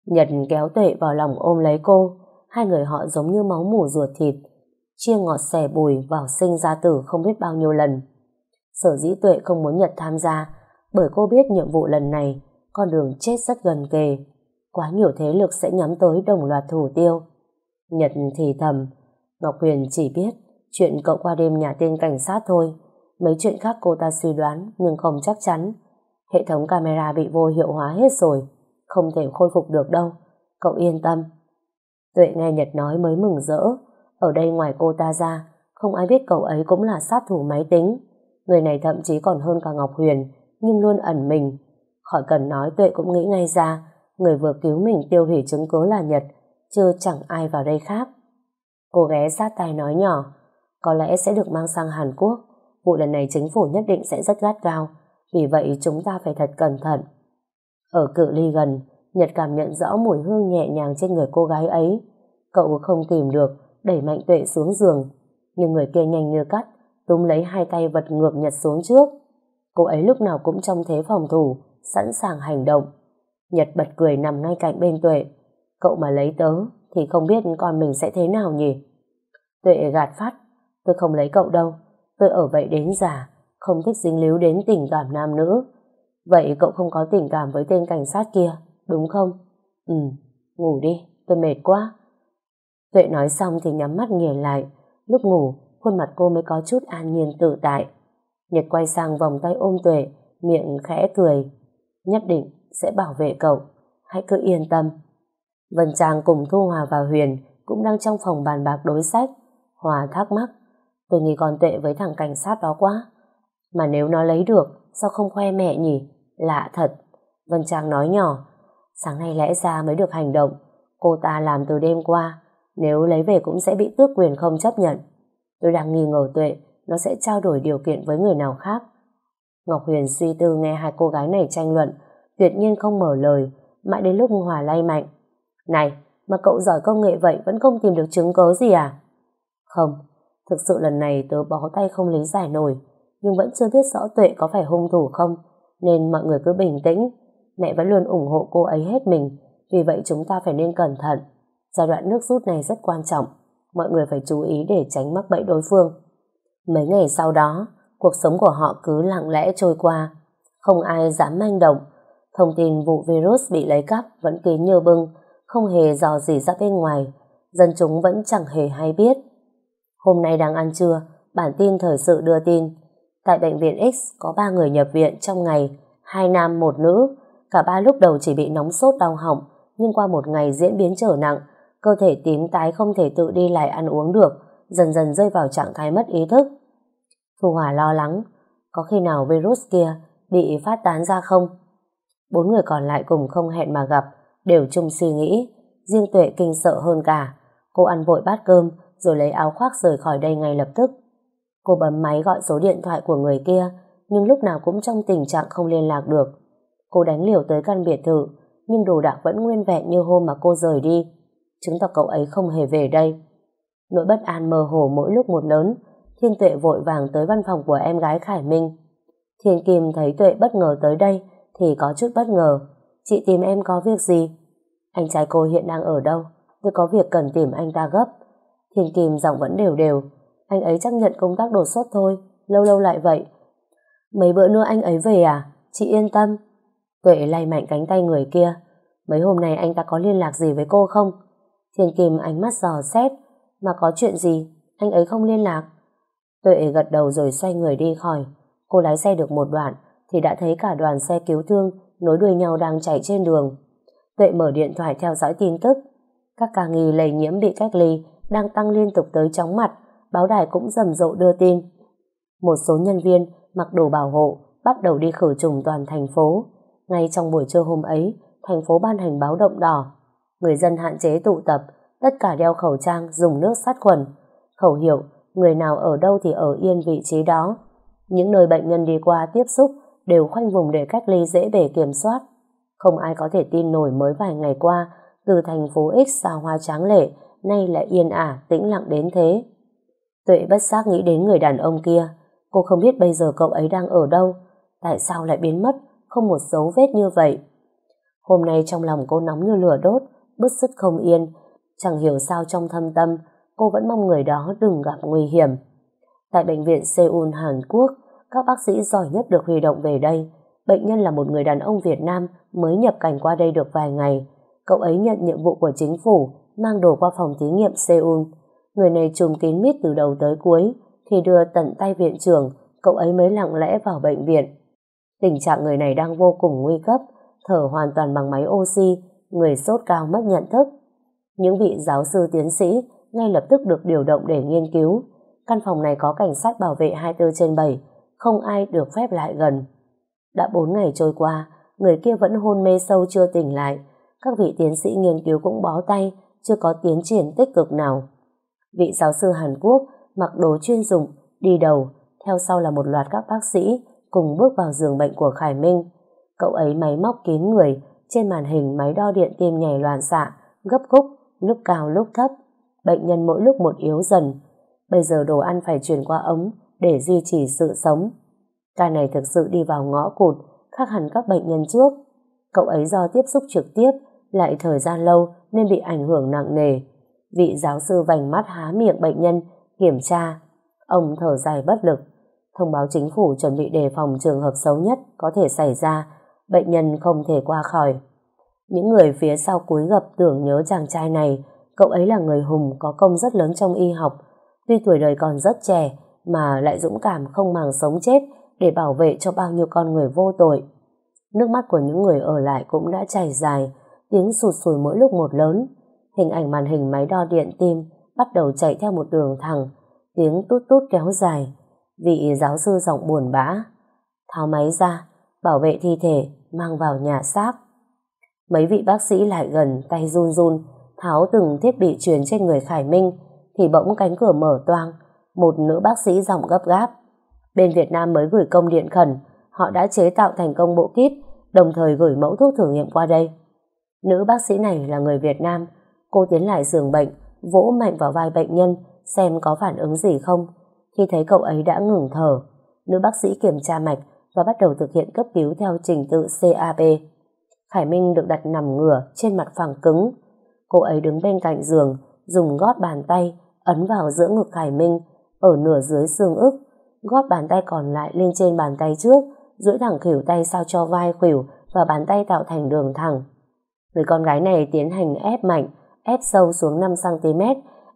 Nhật kéo tuệ vào lòng ôm lấy cô. Hai người họ giống như máu mủ ruột thịt. Chia ngọt xẻ bùi vào sinh ra tử không biết bao nhiêu lần. Sở dĩ tuệ không muốn Nhật tham gia bởi cô biết nhiệm vụ lần này con đường chết rất gần kề. Quá nhiều thế lực sẽ nhắm tới đồng loạt thủ tiêu. Nhật thì thầm, Ngọc Huyền chỉ biết chuyện cậu qua đêm nhà tên cảnh sát thôi. Mấy chuyện khác cô ta suy đoán nhưng không chắc chắn. Hệ thống camera bị vô hiệu hóa hết rồi, không thể khôi phục được đâu. Cậu yên tâm. Tuệ nghe Nhật nói mới mừng rỡ. Ở đây ngoài cô ta ra, không ai biết cậu ấy cũng là sát thủ máy tính. Người này thậm chí còn hơn cả Ngọc Huyền, nhưng luôn ẩn mình. Khỏi cần nói Tuệ cũng nghĩ ngay ra, người vừa cứu mình tiêu hủy chứng cứ là Nhật, chứ chẳng ai vào đây khác. Cô ghé sát tay nói nhỏ, có lẽ sẽ được mang sang Hàn Quốc. Vụ lần này chính phủ nhất định sẽ rất gắt gao, vì vậy chúng ta phải thật cẩn thận. Ở cự ly gần, Nhật cảm nhận rõ mùi hương nhẹ nhàng trên người cô gái ấy. Cậu không tìm được, đẩy mạnh tuệ xuống giường. Nhưng người kia nhanh như cắt, túm lấy hai tay vật ngược Nhật xuống trước. Cô ấy lúc nào cũng trong thế phòng thủ, sẵn sàng hành động. Nhật bật cười nằm ngay cạnh bên tuệ. Cậu mà lấy tớ, thì không biết con mình sẽ thế nào nhỉ? Tuệ gạt phát, tôi không lấy cậu đâu. Tôi ở vậy đến già, không thích dính líu đến tình cảm nam nữ. Vậy cậu không có tình cảm với tên cảnh sát kia, đúng không? Ừ, ngủ đi, tôi mệt quá. Tuệ nói xong thì nhắm mắt nghiền lại. Lúc ngủ, khuôn mặt cô mới có chút an nhiên tự tại. Nhật quay sang vòng tay ôm Tuệ, miệng khẽ cười. Nhất định sẽ bảo vệ cậu, hãy cứ yên tâm. Vân Trang cùng Thu Hòa và Huyền cũng đang trong phòng bàn bạc đối sách. Hòa thắc mắc, tôi nghĩ còn Tuệ với thằng cảnh sát đó quá. Mà nếu nó lấy được, sao không khoe mẹ nhỉ? Lạ thật. Vân Trang nói nhỏ, sáng nay lẽ ra mới được hành động. Cô ta làm từ đêm qua, nếu lấy về cũng sẽ bị tước quyền không chấp nhận. Tôi đang nghi ngờ Tuệ, nó sẽ trao đổi điều kiện với người nào khác. Ngọc Huyền suy tư nghe hai cô gái này tranh luận, tuyệt nhiên không mở lời, mãi đến lúc Hòa lay mạnh. Này, mà cậu giỏi công nghệ vậy vẫn không tìm được chứng cớ gì à? Không, thực sự lần này tớ bó tay không lý giải nổi, nhưng vẫn chưa biết rõ Tuệ có phải hung thủ không, nên mọi người cứ bình tĩnh. Mẹ vẫn luôn ủng hộ cô ấy hết mình, vì vậy chúng ta phải nên cẩn thận. Giai đoạn nước rút này rất quan trọng, mọi người phải chú ý để tránh mắc bẫy đối phương. Mấy ngày sau đó, cuộc sống của họ cứ lặng lẽ trôi qua, không ai dám manh động. Thông tin vụ virus bị lấy cắp vẫn kín như bưng, không hề dò gì ra bên ngoài, dân chúng vẫn chẳng hề hay biết. Hôm nay đang ăn trưa, bản tin thời sự đưa tin, tại bệnh viện X có 3 người nhập viện trong ngày, hai nam một nữ, cả ba lúc đầu chỉ bị nóng sốt đau họng, nhưng qua một ngày diễn biến trở nặng, cơ thể tím tái không thể tự đi lại ăn uống được, dần dần rơi vào trạng thái mất ý thức. Thu Hòa lo lắng, có khi nào virus kia bị phát tán ra không? Bốn người còn lại cùng không hẹn mà gặp, đều chung suy nghĩ, riêng Tuệ kinh sợ hơn cả. Cô ăn vội bát cơm, rồi lấy áo khoác rời khỏi đây ngay lập tức. Cô bấm máy gọi số điện thoại của người kia, nhưng lúc nào cũng trong tình trạng không liên lạc được. Cô đánh liều tới căn biệt thự, nhưng đồ đạc vẫn nguyên vẹn như hôm mà cô rời đi. Chứng tỏ cậu ấy không hề về đây. Nỗi bất an mơ hồ mỗi lúc một lớn, Thiên Tuệ vội vàng tới văn phòng của em gái Khải Minh. Thiên Kim thấy Tuệ bất ngờ tới đây thì có chút bất ngờ. Chị tìm em có việc gì? Anh trai cô hiện đang ở đâu? Tôi có việc cần tìm anh ta gấp. Thiên Kim giọng vẫn đều đều. Anh ấy chắc nhận công tác đột xuất thôi. Lâu lâu lại vậy. Mấy bữa nữa anh ấy về à? Chị yên tâm. Tuệ lay mạnh cánh tay người kia. Mấy hôm nay anh ta có liên lạc gì với cô không? Thiên Kim ánh mắt dò xét. Mà có chuyện gì? Anh ấy không liên lạc. Tuệ gật đầu rồi xoay người đi khỏi. Cô lái xe được một đoạn thì đã thấy cả đoàn xe cứu thương nối đuôi nhau đang chạy trên đường. Tuệ mở điện thoại theo dõi tin tức. Các ca nghi lây nhiễm bị cách ly đang tăng liên tục tới chóng mặt, báo đài cũng rầm rộ đưa tin. Một số nhân viên mặc đồ bảo hộ bắt đầu đi khử trùng toàn thành phố. Ngay trong buổi trưa hôm ấy, thành phố ban hành báo động đỏ. Người dân hạn chế tụ tập, tất cả đeo khẩu trang, dùng nước sát khuẩn. Khẩu hiệu, người nào ở đâu thì ở yên vị trí đó. Những nơi bệnh nhân đi qua tiếp xúc đều khoanh vùng để cách ly dễ bề kiểm soát. Không ai có thể tin nổi mới vài ngày qua, từ thành phố X xa hoa tráng lệ, nay lại yên ả, tĩnh lặng đến thế. Tuệ bất giác nghĩ đến người đàn ông kia. Cô không biết bây giờ cậu ấy đang ở đâu. Tại sao lại biến mất, không một dấu vết như vậy. Hôm nay trong lòng cô nóng như lửa đốt, bứt rứt không yên. Chẳng hiểu sao trong thâm tâm, cô vẫn mong người đó đừng gặp nguy hiểm. Tại bệnh viện Seoul, Hàn Quốc, các bác sĩ giỏi nhất được huy động về đây. Bệnh nhân là một người đàn ông Việt Nam mới nhập cảnh qua đây được vài ngày. Cậu ấy nhận nhiệm vụ của chính phủ, mang đồ qua phòng thí nghiệm Seoul. Người này trùm kín mít từ đầu tới cuối, thì đưa tận tay viện trưởng, cậu ấy mới lặng lẽ vào bệnh viện. Tình trạng người này đang vô cùng nguy cấp, thở hoàn toàn bằng máy oxy, người sốt cao mất nhận thức. Những vị giáo sư tiến sĩ ngay lập tức được điều động để nghiên cứu. Căn phòng này có cảnh sát bảo vệ 24 trên 7, không ai được phép lại gần. Đã bốn ngày trôi qua, người kia vẫn hôn mê sâu chưa tỉnh lại. Các vị tiến sĩ nghiên cứu cũng bó tay, chưa có tiến triển tích cực nào. Vị giáo sư Hàn Quốc mặc đồ chuyên dụng, đi đầu, theo sau là một loạt các bác sĩ cùng bước vào giường bệnh của Khải Minh. Cậu ấy máy móc kín người, trên màn hình máy đo điện tim nhảy loạn xạ, gấp khúc, lúc cao lúc thấp. Bệnh nhân mỗi lúc một yếu dần. Bây giờ đồ ăn phải truyền qua ống để duy trì sự sống. Ca này thực sự đi vào ngõ cụt, khác hẳn các bệnh nhân trước. Cậu ấy do tiếp xúc trực tiếp, lại thời gian lâu nên bị ảnh hưởng nặng nề. Vị giáo sư vành mắt há miệng bệnh nhân, kiểm tra. Ông thở dài bất lực. Thông báo chính phủ chuẩn bị đề phòng trường hợp xấu nhất có thể xảy ra, bệnh nhân không thể qua khỏi. Những người phía sau cúi gập tưởng nhớ chàng trai này, cậu ấy là người hùng có công rất lớn trong y học. Tuy tuổi đời còn rất trẻ, mà lại dũng cảm không màng sống chết để bảo vệ cho bao nhiêu con người vô tội. Nước mắt của những người ở lại cũng đã chảy dài, tiếng sụt sùi mỗi lúc một lớn. Hình ảnh màn hình máy đo điện tim bắt đầu chạy theo một đường thẳng, tiếng tút tút kéo dài. Vị giáo sư giọng buồn bã. Tháo máy ra, bảo vệ thi thể, mang vào nhà xác. Mấy vị bác sĩ lại gần, tay run run, tháo từng thiết bị truyền trên người Khải Minh, thì bỗng cánh cửa mở toang, một nữ bác sĩ giọng gấp gáp. Bên Việt Nam mới gửi công điện khẩn, họ đã chế tạo thành công bộ kit, đồng thời gửi mẫu thuốc thử nghiệm qua đây. Nữ bác sĩ này là người Việt Nam, cô tiến lại giường bệnh, vỗ mạnh vào vai bệnh nhân, xem có phản ứng gì không. Khi thấy cậu ấy đã ngừng thở, nữ bác sĩ kiểm tra mạch và bắt đầu thực hiện cấp cứu theo trình tự CAP. Khải Minh được đặt nằm ngửa trên mặt phẳng cứng. Cô ấy đứng bên cạnh giường, dùng gót bàn tay ấn vào giữa ngực Khải Minh ở nửa dưới xương ức, gót bàn tay còn lại lên trên bàn tay trước, duỗi thẳng khỉu tay sao cho vai khuỷu và bàn tay tạo thành đường thẳng. Người con gái này tiến hành ép mạnh, ép sâu xuống 5cm,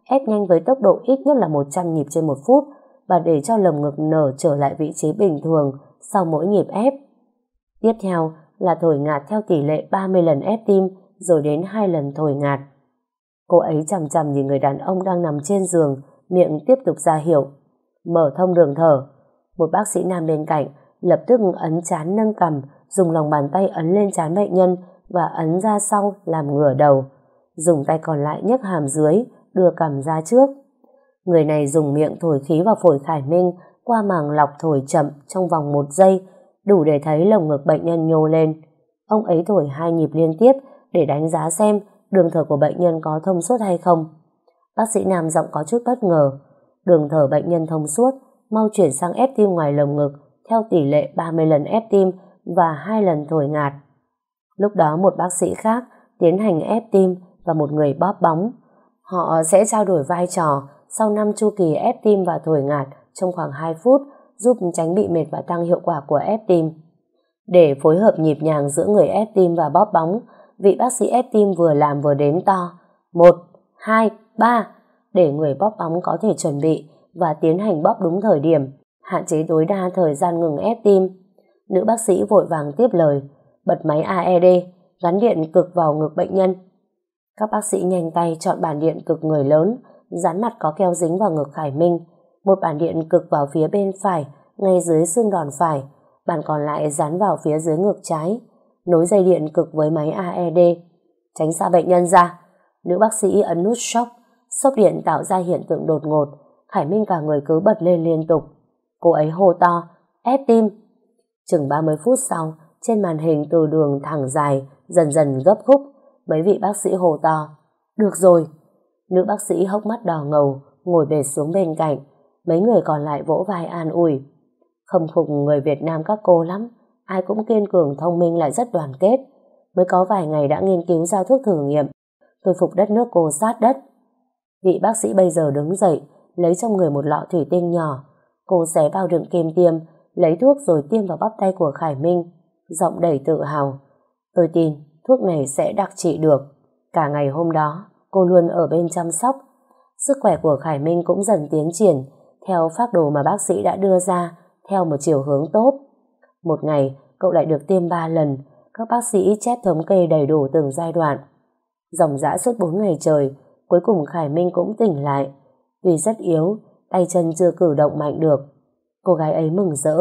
ép nhanh với tốc độ ít nhất là 100 nhịp trên một phút và để cho lồng ngực nở trở lại vị trí bình thường sau mỗi nhịp ép. Tiếp theo là thổi ngạt theo tỷ lệ 30 lần ép tim rồi đến 2 lần thổi ngạt. Cô ấy chằm chằm nhìn người đàn ông đang nằm trên giường, miệng tiếp tục ra hiệu. Mở thông đường thở. Một bác sĩ nam bên cạnh lập tức ấn chán nâng cầm, dùng lòng bàn tay ấn lên chán bệnh nhân và ấn ra sau làm ngửa đầu. Dùng tay còn lại nhấc hàm dưới, đưa cầm ra trước. Người này dùng miệng thổi khí vào phổi Khải Minh qua màng lọc thổi chậm trong vòng một giây, đủ để thấy lồng ngực bệnh nhân nhô lên. Ông ấy thổi hai nhịp liên tiếp để đánh giá xem đường thở của bệnh nhân có thông suốt hay không. Bác sĩ Nam giọng có chút bất ngờ. Đường thở bệnh nhân thông suốt, mau chuyển sang ép tim ngoài lồng ngực theo tỷ lệ 30 lần ép tim và hai lần thổi ngạt. Lúc đó một bác sĩ khác tiến hành ép tim và một người bóp bóng. Họ sẽ trao đổi vai trò sau 5 chu kỳ ép tim và thổi ngạt trong khoảng 2 phút giúp tránh bị mệt và tăng hiệu quả của ép tim. Để phối hợp nhịp nhàng giữa người ép tim và bóp bóng, vị bác sĩ ép tim vừa làm vừa đếm to. 1, 2, 3 để người bóp bóng có thể chuẩn bị và tiến hành bóp đúng thời điểm, hạn chế tối đa thời gian ngừng ép tim. Nữ bác sĩ vội vàng tiếp lời, bật máy AED, gắn điện cực vào ngực bệnh nhân. Các bác sĩ nhanh tay chọn bản điện cực người lớn, dán mặt có keo dính vào ngực Khải Minh, một bản điện cực vào phía bên phải, ngay dưới xương đòn phải, bản còn lại dán vào phía dưới ngực trái, nối dây điện cực với máy AED. Tránh xa bệnh nhân ra. Nữ bác sĩ ấn nút shock, sốc điện tạo ra hiện tượng đột ngột, Khải Minh cả người cứ bật lên liên tục. Cô ấy hô to, ép tim. Chừng 30 phút sau, trên màn hình từ đường thẳng dài, dần dần gấp khúc, mấy vị bác sĩ hô to. Được rồi. Nữ bác sĩ hốc mắt đỏ ngầu, ngồi bệt xuống bên cạnh. Mấy người còn lại vỗ vai an ủi. Khâm phục người Việt Nam các cô lắm. Ai cũng kiên cường thông minh lại rất đoàn kết. Mới có vài ngày đã nghiên cứu ra thuốc thử nghiệm. Tôi phục đất nước cô sát đất. Vị bác sĩ bây giờ đứng dậy, lấy trong người một lọ thủy tinh nhỏ. Cô xé bao đựng kim tiêm, lấy thuốc rồi tiêm vào bắp tay của Khải Minh, giọng đầy tự hào. Tôi tin thuốc này sẽ đặc trị được. Cả ngày hôm đó, cô luôn ở bên chăm sóc. Sức khỏe của Khải Minh cũng dần tiến triển theo phác đồ mà bác sĩ đã đưa ra theo một chiều hướng tốt. Một ngày, cậu lại được tiêm 3 lần, các bác sĩ chép thống kê đầy đủ từng giai đoạn. Dòng dã suốt 4 ngày trời, cuối cùng Khải Minh cũng tỉnh lại. Vì rất yếu, tay chân chưa cử động mạnh được. Cô gái ấy mừng rỡ.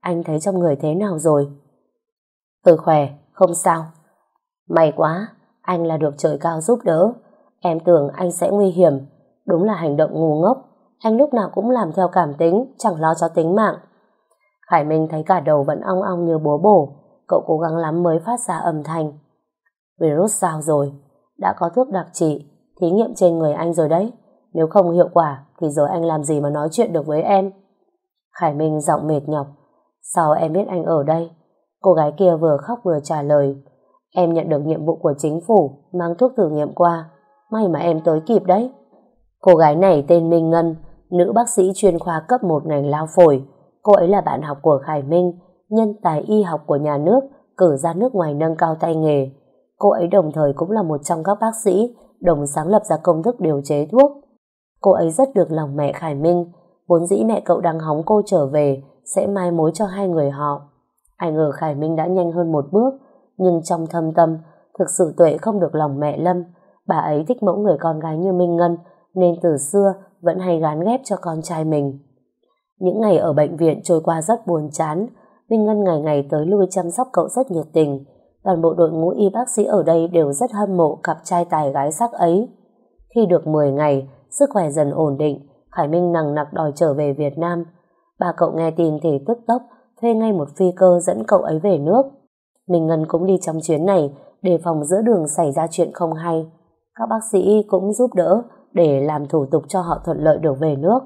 Anh thấy trong người thế nào rồi? Tôi khỏe, không sao. May quá, anh là được trời cao giúp đỡ. Em tưởng anh sẽ nguy hiểm. Đúng là hành động ngu ngốc. Anh lúc nào cũng làm theo cảm tính, chẳng lo cho tính mạng. Khải Minh thấy cả đầu vẫn ong ong như bố bổ. Cậu cố gắng lắm mới phát ra âm thanh. Virus sao rồi? Đã có thuốc đặc trị, thí nghiệm trên người anh rồi đấy. Nếu không hiệu quả, thì rồi anh làm gì mà nói chuyện được với em? Khải Minh giọng mệt nhọc. Sao em biết anh ở đây? Cô gái kia vừa khóc vừa trả lời. Em nhận được nhiệm vụ của chính phủ, mang thuốc thử nghiệm qua. May mà em tới kịp đấy. Cô gái này tên Minh Ngân, nữ bác sĩ chuyên khoa cấp 1 ngành lao phổi. Cô ấy là bạn học của Khải Minh, nhân tài y học của nhà nước, cử ra nước ngoài nâng cao tay nghề. Cô ấy đồng thời cũng là một trong các bác sĩ đồng sáng lập ra công thức điều chế thuốc. Cô ấy rất được lòng mẹ Khải Minh, vốn dĩ mẹ cậu đang hóng cô trở về sẽ mai mối cho hai người họ. Ai ngờ Khải Minh đã nhanh hơn một bước, nhưng trong thâm tâm, thực sự Tuệ không được lòng mẹ Lâm. Bà ấy thích mẫu người con gái như Minh Ngân, nên từ xưa vẫn hay gán ghép cho con trai mình. Những ngày ở bệnh viện trôi qua rất buồn chán, Minh Ngân ngày ngày tới lui chăm sóc cậu rất nhiệt tình. Toàn bộ đội ngũ y bác sĩ ở đây đều rất hâm mộ cặp trai tài gái sắc ấy. Khi được 10 ngày, sức khỏe dần ổn định, Khải Minh nằng nặc đòi trở về Việt Nam. Bà cậu nghe tin thì tức tốc, thuê ngay một phi cơ dẫn cậu ấy về nước. Minh Ngân cũng đi trong chuyến này, đề phòng giữa đường xảy ra chuyện không hay. Các bác sĩ cũng giúp đỡ để làm thủ tục cho họ thuận lợi được về nước.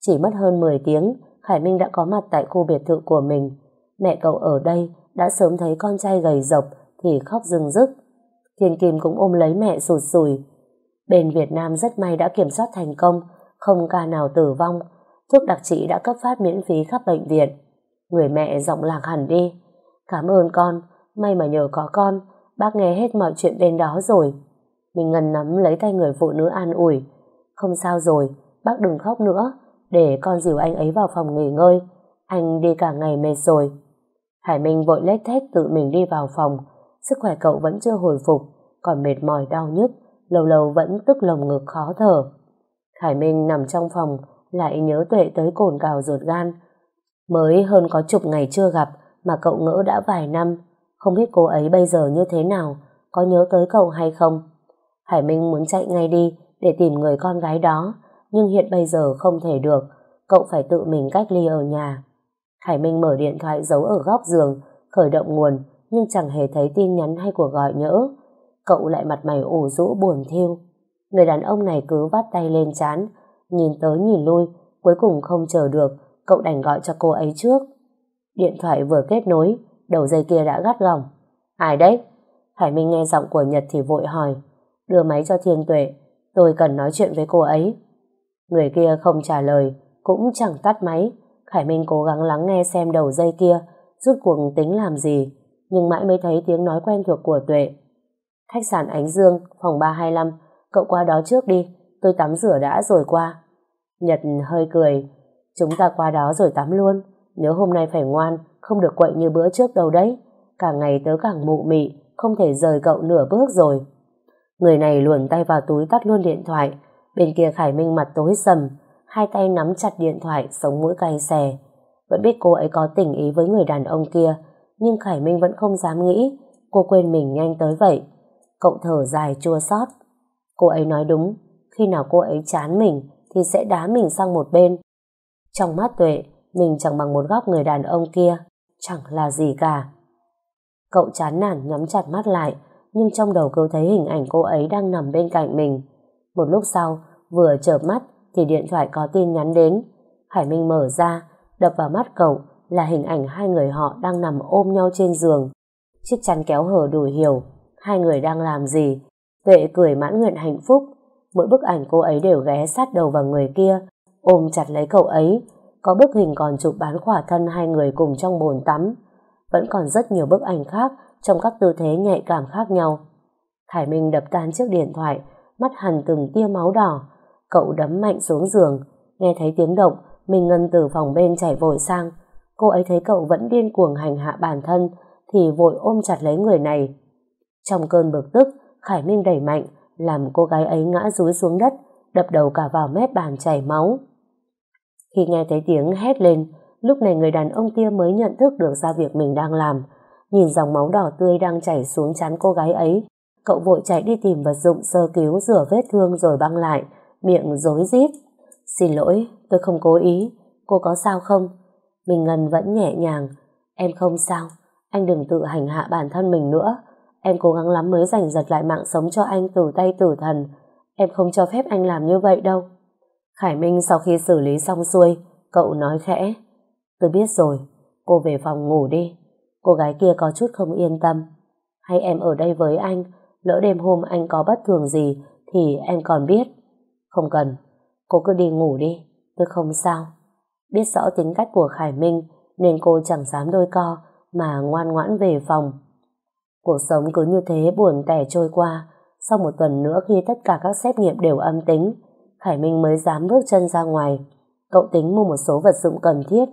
Chỉ mất hơn 10 tiếng, Khải Minh đã có mặt tại khu biệt thự của mình. Mẹ cậu ở đây đã sớm thấy con trai gầy rộc thì khóc rưng rức. Thiên Kim cũng ôm lấy mẹ sụt sùi. Bên Việt Nam rất may đã kiểm soát thành công, không ca nào tử vong. Thuốc đặc trị đã cấp phát miễn phí khắp bệnh viện. Người mẹ giọng lạc hẳn đi. Cảm ơn con, may mà nhờ có con, bác nghe hết mọi chuyện bên đó rồi. Mình ngần nắm lấy tay người phụ nữ an ủi. Không sao rồi, bác đừng khóc nữa, để con dìu anh ấy vào phòng nghỉ ngơi. Anh đi cả ngày mệt rồi. Hải Minh vội lết thét tự mình đi vào phòng. Sức khỏe cậu vẫn chưa hồi phục, còn mệt mỏi đau nhức, lâu lâu vẫn tức lồng ngực khó thở. Hải Minh nằm trong phòng, lại nhớ tuệ tới cồn cào ruột gan. Mới hơn có chục ngày chưa gặp, mà cậu ngỡ đã vài năm. Không biết cô ấy bây giờ như thế nào, có nhớ tới cậu hay không? Hải Minh muốn chạy ngay đi để tìm người con gái đó, nhưng hiện bây giờ không thể được, cậu phải tự mình cách ly ở nhà. Hải Minh mở điện thoại giấu ở góc giường, khởi động nguồn, nhưng chẳng hề thấy tin nhắn hay cuộc gọi nhỡ. Cậu lại mặt mày ủ rũ buồn thiêu. Người đàn ông này cứ vắt tay lên chán, nhìn tới nhìn lui, cuối cùng không chờ được, cậu đành gọi cho cô ấy trước. Điện thoại vừa kết nối, đầu dây kia đã gắt gỏng. Ai đấy? Hải Minh nghe giọng của Nhật thì vội hỏi. Đưa máy cho Thiên Tuệ, tôi cần nói chuyện với cô ấy. Người kia không trả lời, cũng chẳng tắt máy. Khải Minh cố gắng lắng nghe xem đầu dây kia, rút cuộc tính làm gì, nhưng mãi mới thấy tiếng nói quen thuộc của Tuệ. Khách sạn Ánh Dương, phòng 325, cậu qua đó trước đi, tôi tắm rửa đã rồi qua. Nhật hơi cười, chúng ta qua đó rồi tắm luôn, nếu hôm nay phải ngoan, không được quậy như bữa trước đâu đấy. Cả ngày tớ càng mụ mị, không thể rời cậu nửa bước rồi. Người này luồn tay vào túi tắt luôn điện thoại, bên kia Khải Minh mặt tối sầm, hai tay nắm chặt điện thoại, sống mũi cay xè. Vẫn biết cô ấy có tình ý với người đàn ông kia, nhưng Khải Minh vẫn không dám nghĩ cô quên mình nhanh tới vậy. Cậu thở dài chua xót. Cô ấy nói đúng, khi nào cô ấy chán mình thì sẽ đá mình sang một bên. Trong mắt Tuệ, mình chẳng bằng một góc người đàn ông kia, chẳng là gì cả. Cậu chán nản nhắm chặt mắt lại, nhưng trong đầu cứ thấy hình ảnh cô ấy đang nằm bên cạnh mình. Một lúc sau, vừa chợp mắt thì điện thoại có tin nhắn đến. Hải Minh mở ra, đập vào mắt cậu là hình ảnh hai người họ đang nằm ôm nhau trên giường. Chiếc chăn kéo hở đủ hiểu, hai người đang làm gì. Tuệ cười mãn nguyện hạnh phúc, mỗi bức ảnh cô ấy đều ghé sát đầu vào người kia, ôm chặt lấy cậu ấy. Có bức hình còn chụp bán khỏa thân hai người cùng trong bồn tắm. Vẫn còn rất nhiều bức ảnh khác trong các tư thế nhạy cảm khác nhau. Khải Minh đập tan chiếc điện thoại, mắt hằn từng tia máu đỏ. Cậu đấm mạnh xuống giường, nghe thấy tiếng động, Minh Ngân từ phòng bên chạy vội sang. Cô ấy thấy cậu vẫn điên cuồng hành hạ bản thân, thì vội ôm chặt lấy người này. Trong cơn bực tức, Khải Minh đẩy mạnh, làm cô gái ấy ngã rúi xuống đất, đập đầu cả vào mép bàn chảy máu. Khi nghe thấy tiếng hét lên, lúc này người đàn ông kia mới nhận thức được ra việc mình đang làm. Nhìn dòng máu đỏ tươi đang chảy xuống chán cô gái ấy, cậu vội chạy đi tìm vật dụng sơ cứu rửa vết thương rồi băng lại, miệng rối rít. Xin lỗi, tôi không cố ý, cô có sao không? mình Ngân vẫn nhẹ nhàng, em không sao, anh đừng tự hành hạ bản thân mình nữa. Em cố gắng lắm mới giành giật lại mạng sống cho anh từ tay tử thần. Em không cho phép anh làm như vậy đâu. Khải Minh sau khi xử lý xong xuôi, cậu nói khẽ. Tôi biết rồi, cô về phòng ngủ đi. Cô gái kia có chút không yên tâm. Hay em ở đây với anh, lỡ đêm hôm anh có bất thường gì thì em còn biết. Không cần, cô cứ đi ngủ đi, tôi không sao. Biết rõ tính cách của Khải Minh nên cô chẳng dám đôi co mà ngoan ngoãn về phòng. Cuộc sống cứ như thế buồn tẻ trôi qua. Sau một tuần nữa khi tất cả các xét nghiệm đều âm tính, Khải Minh mới dám bước chân ra ngoài. Cậu tính mua một số vật dụng cần thiết,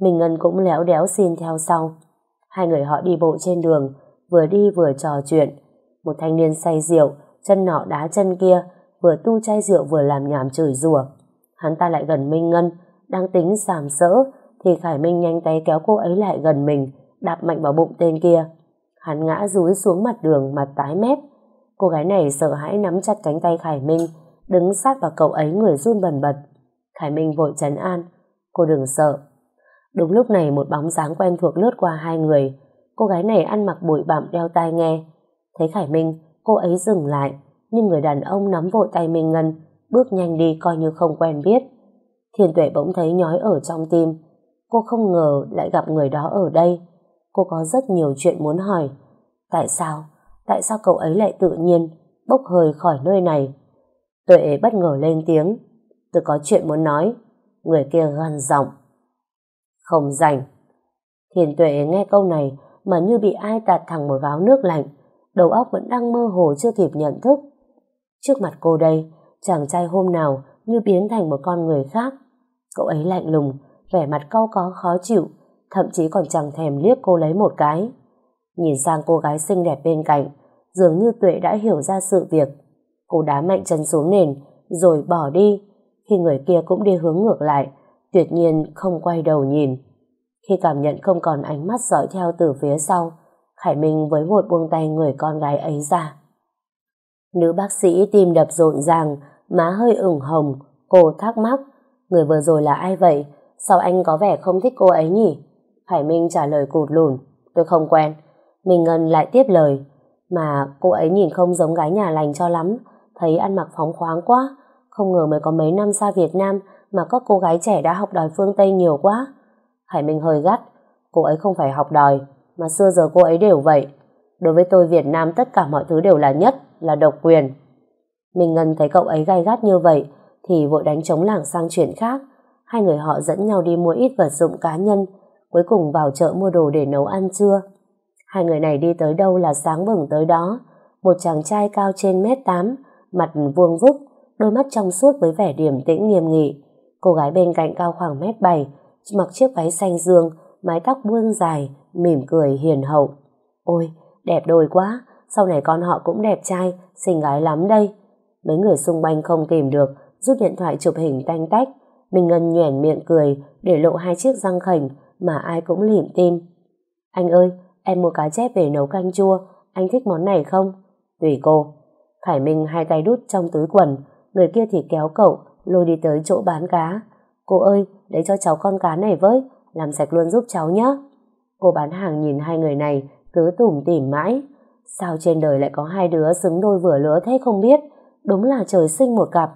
Minh Ngân cũng léo đéo xin theo sau. Hai người họ đi bộ trên đường, vừa đi vừa trò chuyện. Một thanh niên say rượu, chân nọ đá chân kia, vừa tu chai rượu vừa làm nhảm chửi rủa. Hắn ta lại gần Minh Ngân, đang tính sàm sỡ, thì Khải Minh nhanh tay kéo cô ấy lại gần mình, đạp mạnh vào bụng tên kia. Hắn ngã rúi xuống mặt đường mặt tái mét. Cô gái này sợ hãi nắm chặt cánh tay Khải Minh, đứng sát vào cậu ấy người run bần bật. Khải Minh vội trấn an, cô đừng sợ. Đúng lúc này một bóng dáng quen thuộc lướt qua hai người. Cô gái này ăn mặc bụi bặm đeo tai nghe. Thấy Khải Minh, cô ấy dừng lại, nhưng người đàn ông nắm vội tay Minh Ngân, bước nhanh đi coi như không quen biết. Thiên tuệ bỗng thấy nhói ở trong tim. Cô không ngờ lại gặp người đó ở đây. Cô có rất nhiều chuyện muốn hỏi. Tại sao? Tại sao cậu ấy lại tự nhiên bốc hơi khỏi nơi này? Tuệ bất ngờ lên tiếng. Tôi có chuyện muốn nói. Người kia gằn giọng. Không rảnh. Thiền tuệ nghe câu này mà như bị ai tạt thẳng một gáo nước lạnh. Đầu óc vẫn đang mơ hồ chưa kịp nhận thức. Trước mặt cô đây, chàng trai hôm nào như biến thành một con người khác. Cậu ấy lạnh lùng, vẻ mặt cau có khó chịu, thậm chí còn chẳng thèm liếc cô lấy một cái. Nhìn sang cô gái xinh đẹp bên cạnh, dường như Tuệ đã hiểu ra sự việc. Cô đá mạnh chân xuống nền, rồi bỏ đi. Khi người kia cũng đi hướng ngược lại, tuyệt nhiên không quay đầu nhìn. Khi cảm nhận không còn ánh mắt dõi theo từ phía sau, Khải Minh với vội buông tay người con gái ấy ra. Nữ bác sĩ tim đập rộn ràng, má hơi ửng hồng, cô thắc mắc, người vừa rồi là ai vậy? Sao anh có vẻ không thích cô ấy nhỉ? Khải Minh trả lời cụt lùn, tôi không quen. Minh Ngân lại tiếp lời, mà cô ấy nhìn không giống gái nhà lành cho lắm, thấy ăn mặc phóng khoáng quá, không ngờ mới có mấy năm xa Việt Nam mà các cô gái trẻ đã học đòi phương Tây nhiều quá. Hải Minh hơi gắt, cô ấy không phải học đòi, mà xưa giờ cô ấy đều vậy. Đối với tôi Việt Nam tất cả mọi thứ đều là nhất, là độc quyền. Minh Ngân thấy cậu ấy gai gắt như vậy, thì vội đánh chống lảng sang chuyện khác. Hai người họ dẫn nhau đi mua ít vật dụng cá nhân, cuối cùng vào chợ mua đồ để nấu ăn trưa. Hai người này đi tới đâu là sáng bừng tới đó. Một chàng trai cao trên mét tám, mặt vuông vức, đôi mắt trong suốt với vẻ điềm tĩnh nghiêm nghị. Cô gái bên cạnh cao khoảng mét bảy, mặc chiếc váy xanh dương, mái tóc buông dài, mỉm cười hiền hậu. Ôi, đẹp đôi quá, sau này con họ cũng đẹp trai, xinh gái lắm đây. Mấy người xung quanh không kìm được, rút điện thoại chụp hình tanh tách. Minh Ngân nhoẻn miệng cười, để lộ hai chiếc răng khảnh mà ai cũng lịm tim. Anh ơi, em mua cá chép về nấu canh chua, anh thích món này không? Tùy cô. Khải Minh hai tay đút trong túi quần, người kia thì kéo cậu, lôi đi tới chỗ bán cá. Cô ơi, lấy cho cháu con cá này với, làm sạch luôn giúp cháu nhé. Cô bán hàng nhìn hai người này, cứ tủm tỉm mãi. Sao trên đời lại có hai đứa xứng đôi vừa lứa thế không biết, đúng là trời sinh một cặp.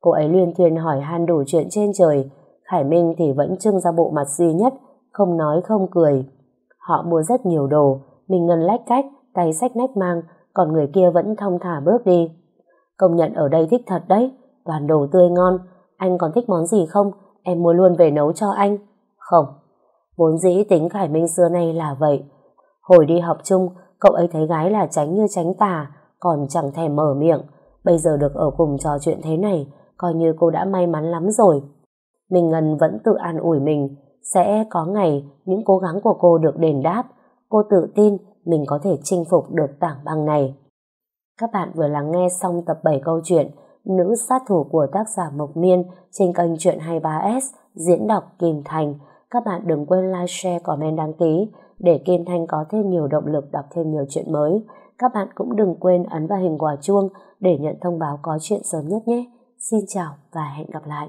Cô ấy liên thuyền hỏi han đủ chuyện trên trời, Khải Minh thì vẫn trưng ra bộ mặt duy nhất, không nói không cười. Họ mua rất nhiều đồ, mình ngân lách cách, tay sách nách mang, còn người kia vẫn thông thả bước đi. Công nhận ở đây thích thật đấy, toàn đồ tươi ngon. Anh còn thích món gì không? Em mua luôn về nấu cho anh. Không. Vốn dĩ tính Khải Minh xưa nay là vậy. Hồi đi học chung, cậu ấy thấy gái là tránh như tránh tà, còn chẳng thèm mở miệng. Bây giờ được ở cùng trò chuyện thế này, coi như cô đã may mắn lắm rồi. Minh Ngân vẫn tự an ủi mình, sẽ có ngày những cố gắng của cô được đền đáp. Cô tự tin mình có thể chinh phục được tảng băng này. Các bạn vừa lắng nghe xong tập 7 câu chuyện Nữ sát thủ của tác giả Mộc Miên trên kênh Chuyện 23S Diễn đọc Kim Thành. Các bạn đừng quên like, share, comment, đăng ký để Kim Thanh có thêm nhiều động lực đọc thêm nhiều chuyện mới. Các bạn cũng đừng quên ấn vào hình quả chuông để nhận thông báo có chuyện sớm nhất nhé. Xin chào và hẹn gặp lại.